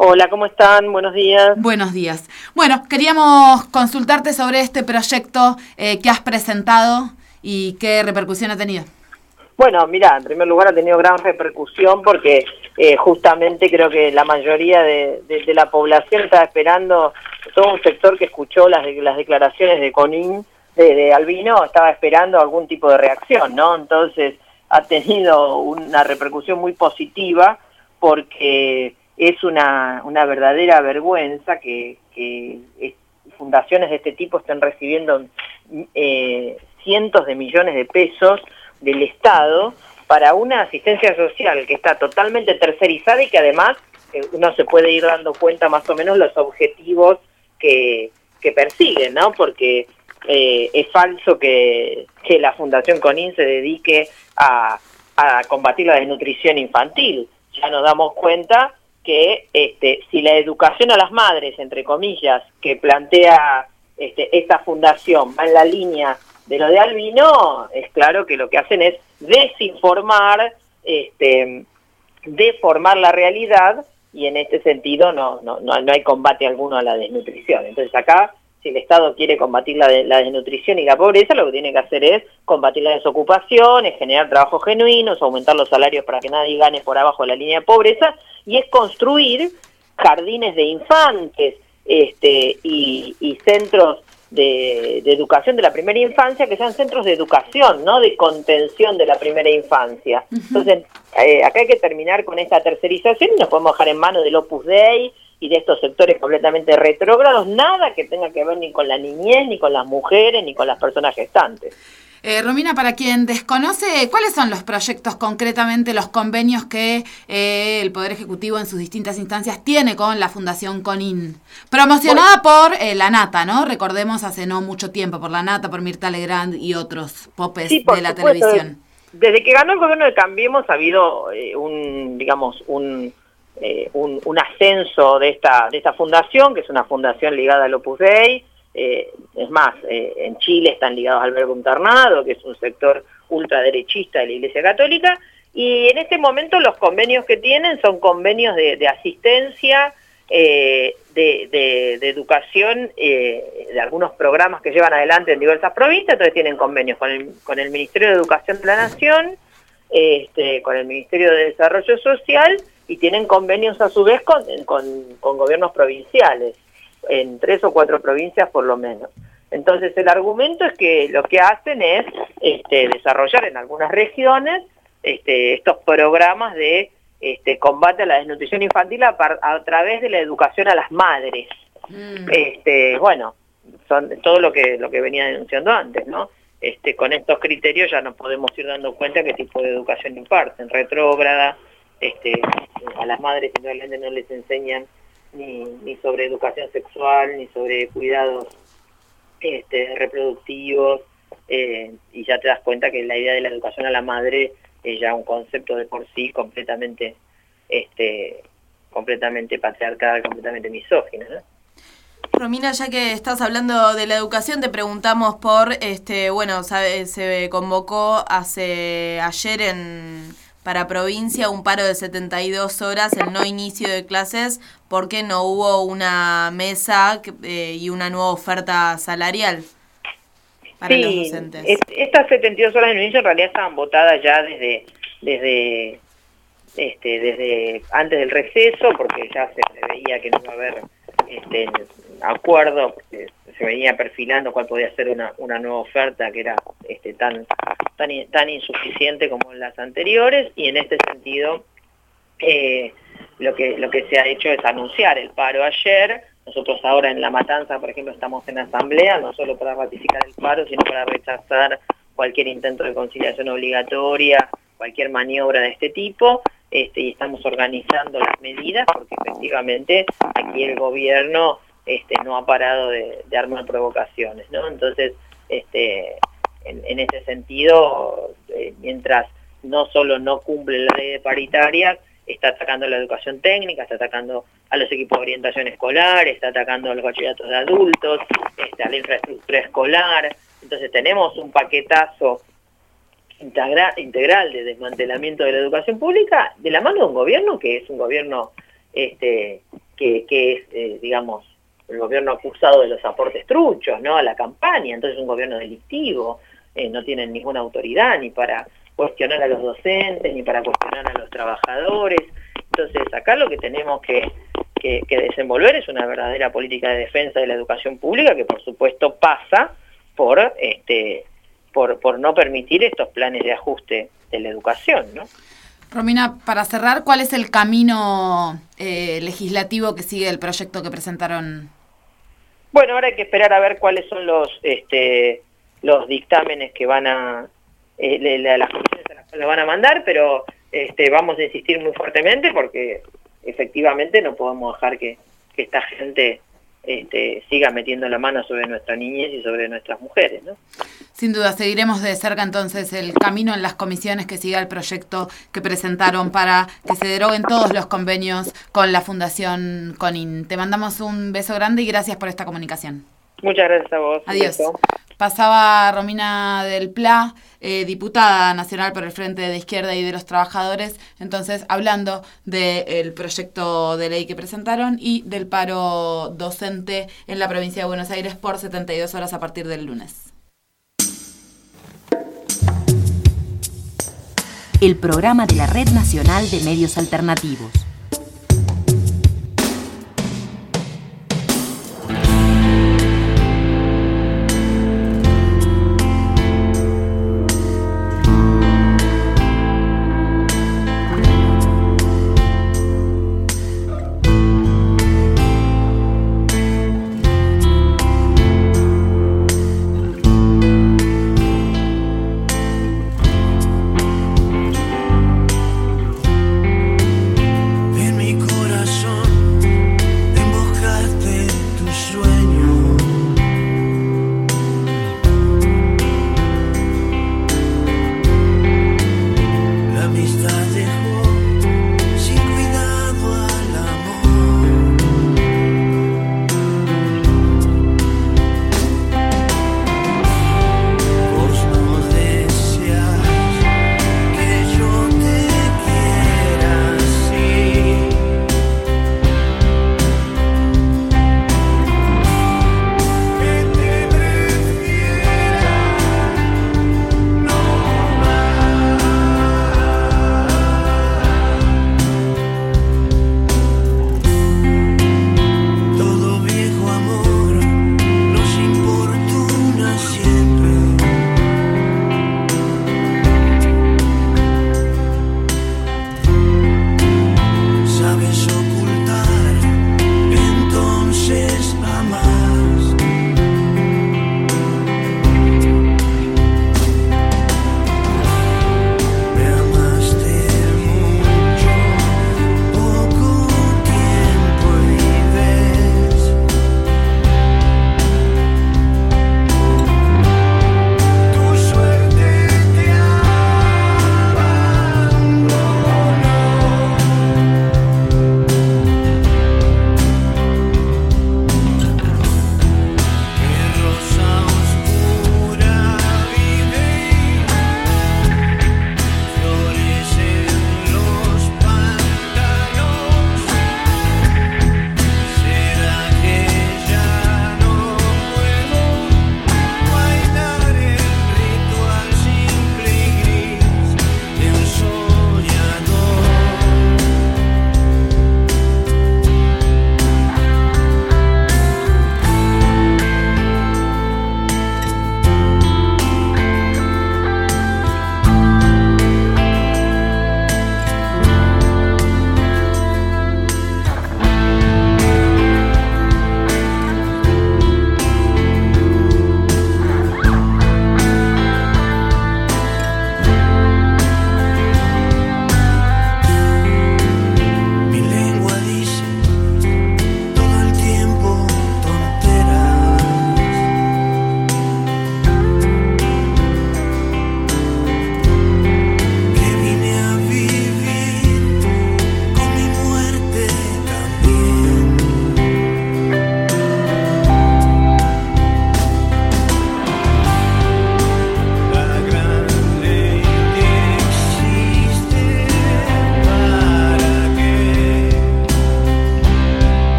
Hola, ¿cómo están? Buenos días. Buenos días. Bueno, queríamos consultarte sobre este proyecto eh, que has presentado y qué repercusión ha tenido. Bueno, mira, en primer lugar ha tenido gran repercusión porque eh, justamente creo que la mayoría de, de, de, la población estaba esperando, todo un sector que escuchó las, las declaraciones de Conin, de, de Albino, estaba esperando algún tipo de reacción, ¿no? Entonces ha tenido una repercusión muy positiva porque es una, una verdadera vergüenza que, fundaciones de este tipo estén recibiendo eh, cientos de millones de pesos del Estado para una asistencia social que está totalmente tercerizada y que además eh, uno se puede ir dando cuenta más o menos los objetivos que, que persiguen, ¿no? Porque eh, es falso que, que la Fundación CONIN se dedique a, a combatir la desnutrición infantil. Ya nos damos cuenta que este, si la educación a las madres, entre comillas, que plantea este, esta fundación va en la línea de lo de Albino, es claro que lo que hacen es desinformar, este, deformar la realidad y en este sentido no, no, no, no hay combate alguno a la desnutrición. Entonces acá si el Estado quiere combatir la, de, la, desnutrición y la pobreza, lo que tiene que hacer es combatir la desocupación, es generar trabajos genuinos, aumentar los salarios para que nadie gane por abajo de la línea de pobreza, y es construir jardines de infantes este, y, y centros de, de, educación de la primera infancia que sean centros de educación, no de contención de la primera infancia. Uh -huh. Entonces, eh, acá hay que terminar con esta tercerización y nos podemos dejar en manos del Opus Dei, y de estos sectores completamente retrógrados, nada que tenga que ver ni con la niñez, ni con las mujeres, ni con las personas gestantes. Eh, Romina, para quien desconoce, ¿cuáles son los proyectos concretamente, los convenios que eh, el Poder Ejecutivo en sus distintas instancias tiene con la Fundación CONIN? Promocionada por eh, la Nata, ¿no? Recordemos hace no mucho tiempo, por la Nata, por Mirta Legrand y otros popes sí, de la supuesto. televisión. Desde que ganó el gobierno de Cambiemos ha habido eh, un, digamos, un eh, un, ascenso de esta, de esta fundación, que es una fundación ligada al Opus Dei. Eh, es más, eh, en Chile están ligados al Verbo Internado, que es un sector ultraderechista de la Iglesia Católica. Y en este momento los convenios que tienen son convenios de, asistencia, de, de, de, educación, de algunos programas que llevan adelante en diversas provincias. Entonces tienen convenios con el, con el Ministerio de Educación de la Nación, este, con el Ministerio de Desarrollo Social y tienen convenios a su vez con, con, con, gobiernos provinciales, en tres o cuatro provincias por lo menos. Entonces el argumento es que lo que hacen es este, desarrollar en algunas regiones este, estos programas de este, combate a la desnutrición infantil a, a, través de la educación a las madres. Mm. Este, bueno, son todo lo que lo que venía denunciando antes, ¿no? Este, con estos criterios ya nos podemos ir dando cuenta qué tipo de educación imparten, retrógrada, este, a las madres realmente no les enseñan ni, ni sobre educación sexual, ni sobre cuidados este, reproductivos, eh, y ya te das cuenta que la idea de la educación a la madre es ya un concepto de por sí completamente, este, completamente patriarcal, completamente misógino, ¿no? Romina, ya que estás hablando de la educación, te preguntamos por, este, bueno, sabe, se convocó hace ayer en para provincia un paro de 72 horas, el no inicio de clases, porque no hubo una mesa eh, y una nueva oferta salarial. para los docentes. es- estas 72 horas de inicio en realidad estaban votadas ya desde desde este desde antes del receso porque ya se, se veía que no iba a haber este acuerdo porque se venía perfilando cuál podía ser una, una nueva oferta que era este tan tan tan insuficiente como las anteriores y en este sentido eh, lo que lo que se ha hecho es anunciar el paro ayer. Nosotros ahora en La Matanza, por ejemplo, estamos en asamblea, no solo para ratificar el paro, sino para rechazar cualquier intento de conciliación obligatoria, cualquier maniobra de este tipo, este, y estamos organizando las medidas porque efectivamente aquí el gobierno este, no ha parado de, de armar provocaciones, ¿no? Entonces, este, en, en ese sentido, eh, mientras no solo no cumple la ley de paritarias, está atacando la educación técnica, está atacando a los equipos de orientación escolar, está atacando a los bachilleratos de adultos, este, a la infraestructura escolar. Entonces tenemos un paquetazo integra- integral de desmantelamiento de la educación pública de la mano de un gobierno que es un gobierno este, que, que es, eh, digamos, el gobierno acusado de los aportes truchos, ¿no? A la campaña, entonces un gobierno delictivo, eh, no tienen ninguna autoridad ni para cuestionar a los docentes, ni para cuestionar a los trabajadores. Entonces, acá lo que tenemos que, que- que desenvolver es una verdadera política de defensa de la educación pública que, por supuesto, pasa por, este, por, por no permitir estos planes de ajuste de la educación, ¿no? Romina, para cerrar, ¿cuál es el camino eh, legislativo que sigue el proyecto que presentaron? Bueno, ahora hay que esperar a ver cuáles son los este, los dictámenes que van a eh, le- las comisiones a las cuales van a mandar, pero este, vamos a insistir muy fuertemente porque efectivamente no podemos dejar que, que esta gente este, siga metiendo la mano sobre nuestra niñez y sobre nuestras mujeres, ¿no? Sin duda, seguiremos de cerca entonces el camino en las comisiones que siga el proyecto que presentaron para que se deroguen todos los convenios con la Fundación CONIN. Te mandamos un beso grande y gracias por esta comunicación. Muchas gracias a vos. Adiós. Pasaba Romina del Pla, eh, diputada nacional por el Frente de Izquierda y de los Trabajadores, entonces hablando del proyecto de ley que presentaron y del paro docente en la provincia de Buenos Aires por 72 horas a partir del lunes. El programa de la Red Nacional de Medios Alternativos.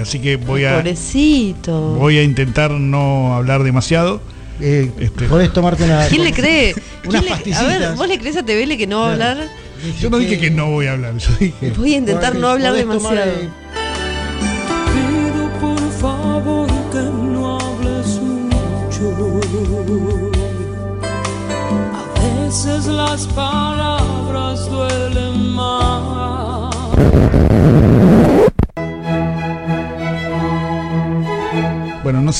Garganta, así que voy a Pobrecito. voy a intentar no hablar demasiado. Eh, Este, Podés tomarte una. ¿Quién le cree? Unas ¿Quién le- a ver, ¿vos le crees a Tevele que no va a hablar? Yo no dije que no voy a hablar, yo dije. Voy a intentar no hablar tomar, demasiado. eh, Pido por favor que no hables mucho. A veces las palabras duelen más.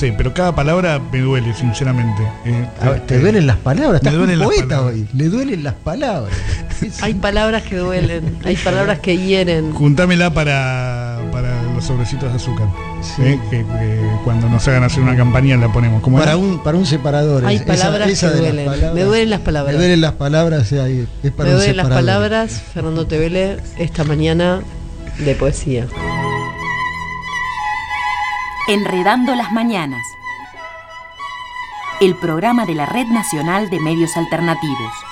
Sé, pero cada palabra me duele, sinceramente. Eh, a ver, te duelen las palabras, Me estás duelen un poeta palabras. hoy. Le duelen las palabras. Hay palabras que duelen, hay palabras que hieren. Juntámela para, para los sobrecitos de azúcar. Sí. eh, que, que cuando nos hagan hacer una campaña la ponemos. ¿Cómo Para era? un, para un separador. Hay esa- palabras esa que duelen. palabras. Me duelen las palabras. Me duelen las palabras, eh, ahí, es para Me un duelen las palabras, Fernando Tevele, esta mañana de poesía. Enredando las Mañanas. El programa de la Red Nacional de Medios Alternativos.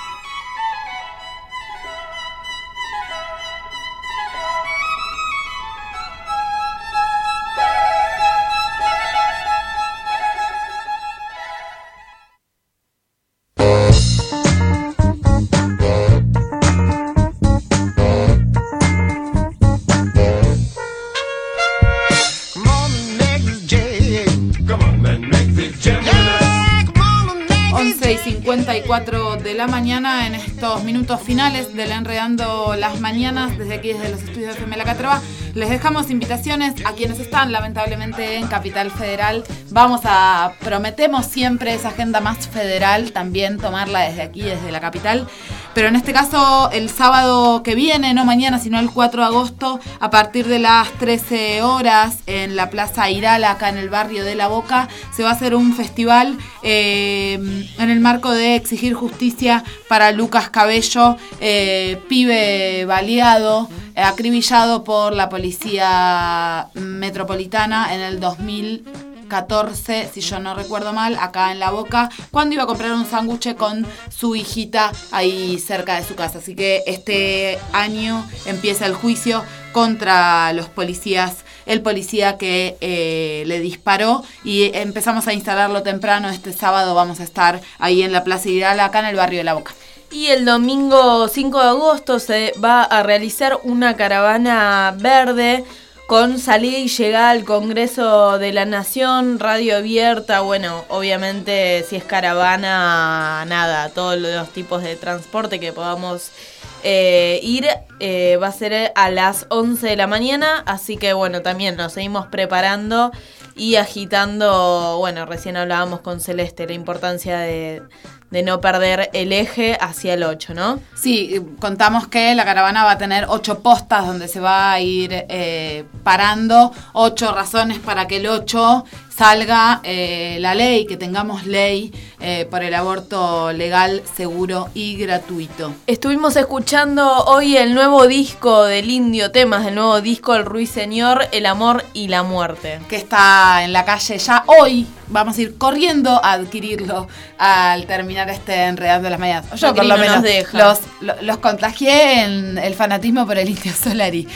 La mañana en estos minutos finales del Enredando las Mañanas desde aquí, desde los estudios de FM. Les dejamos invitaciones a quienes están lamentablemente en Capital Federal. Vamos a, prometemos siempre esa agenda más federal, también tomarla desde aquí, desde la capital. Pero en este caso, el sábado que viene, no mañana, sino el 4 de agosto, a partir de las 13 horas, en la Plaza Irala, acá en el barrio de La Boca, se va a hacer un festival eh, en el marco de exigir justicia para Lucas Cabello, eh, pibe baleado, acribillado por la policía metropolitana en el 2014, si yo no recuerdo mal, acá en La Boca, cuando iba a comprar un sándwich con su hijita ahí cerca de su casa. Así que este año empieza el juicio contra los policías, el policía que eh, le disparó y empezamos a instalarlo temprano. Este sábado vamos a estar ahí en la Plaza Ideal, acá en el barrio de La Boca. Y el domingo 5 de agosto se va a realizar una caravana verde con salida y llegada al Congreso de la Nación, radio abierta, bueno, obviamente si es caravana, nada, todos los tipos de transporte que podamos eh, ir eh, va a ser a las 11 de la mañana, así que bueno, también nos seguimos preparando y agitando, bueno, recién hablábamos con Celeste, la importancia de, de no perder el eje hacia el 8, ¿no? Sí, contamos que la caravana va a tener ocho postas donde se va a ir eh, parando, ocho razones para que el 8 salga eh, la ley, que tengamos ley eh, por el aborto legal, seguro y gratuito. Estuvimos escuchando hoy el nuevo disco del Indio, temas del nuevo disco El Ruiseñor, El Amor y la Muerte. Que está en la calle ya hoy. Vamos a ir corriendo a adquirirlo al terminar este Enredando las Mañanas. Yo por lo no menos los, lo- los contagié en el fanatismo por el Indio Solari.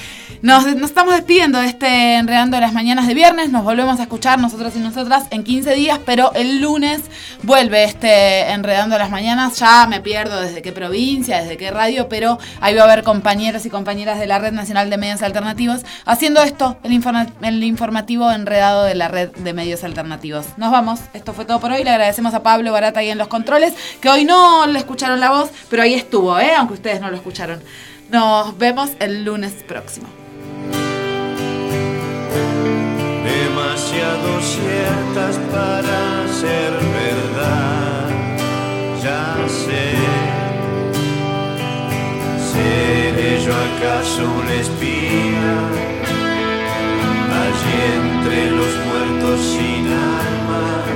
Nos, estamos despidiendo de este Enredando las Mañanas de viernes. Nos volvemos a escuchar nosotros y nosotras en 15 días, pero el lunes vuelve este Enredando las Mañanas. Ya me pierdo desde qué provincia, desde qué radio, pero ahí va a haber compañeros y compañeras de la Red Nacional de Medios Alternativos haciendo esto, el informativo enredado de la Red de Medios Alternativos. Nos vamos. Esto fue todo por hoy. Le agradecemos a Pablo Barata ahí en los controles, que hoy no le escucharon la voz, pero ahí estuvo, ¿eh? aunque ustedes no lo escucharon. Nos vemos el lunes próximo. Demasiado ciertas para ser verdad. Ya sé, ¿seré yo acaso una espía? Allí entre los muertos sin alma.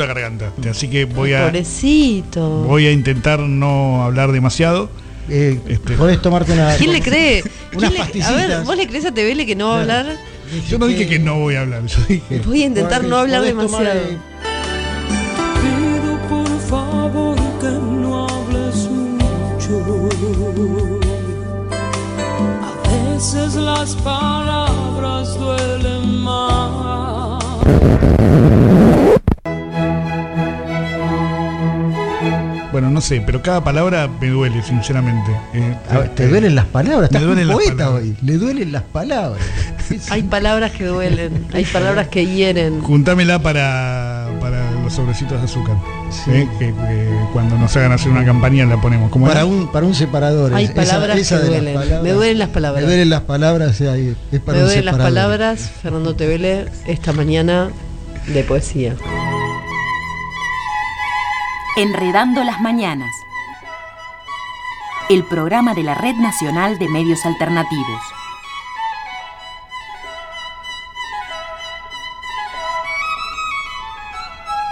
La garganta, así que voy a Pobrecito. voy a intentar no hablar demasiado. Eh, Este, podés tomarte una. ¿Quién le cree? Unas ¿Quién le- a ver, ¿vos le crees a Tevele que no va a hablar? Yo no dije que no voy a hablar, yo dije. Voy a intentar no hablar tomar, demasiado. eh, sé, pero cada palabra me duele, sinceramente. Eh, a ver, te duelen las palabras, Me estás duelen un las poeta palabras. hoy. Le duelen las palabras. Hay palabras que duelen, hay palabras que hieren. Juntámela para, para los sobrecitos de azúcar. Sí. eh, que, que cuando nos hagan hacer una campaña la ponemos. ¿Cómo Para era? un, para un separador. Hay palabras esa- esa que duelen. palabras. Me duelen las palabras. Me duelen las palabras, eh, es para Me un duelen las palabras, Fernando Tevele, esta mañana de poesía. Enredando las mañanas. El programa de la Red Nacional de Medios Alternativos.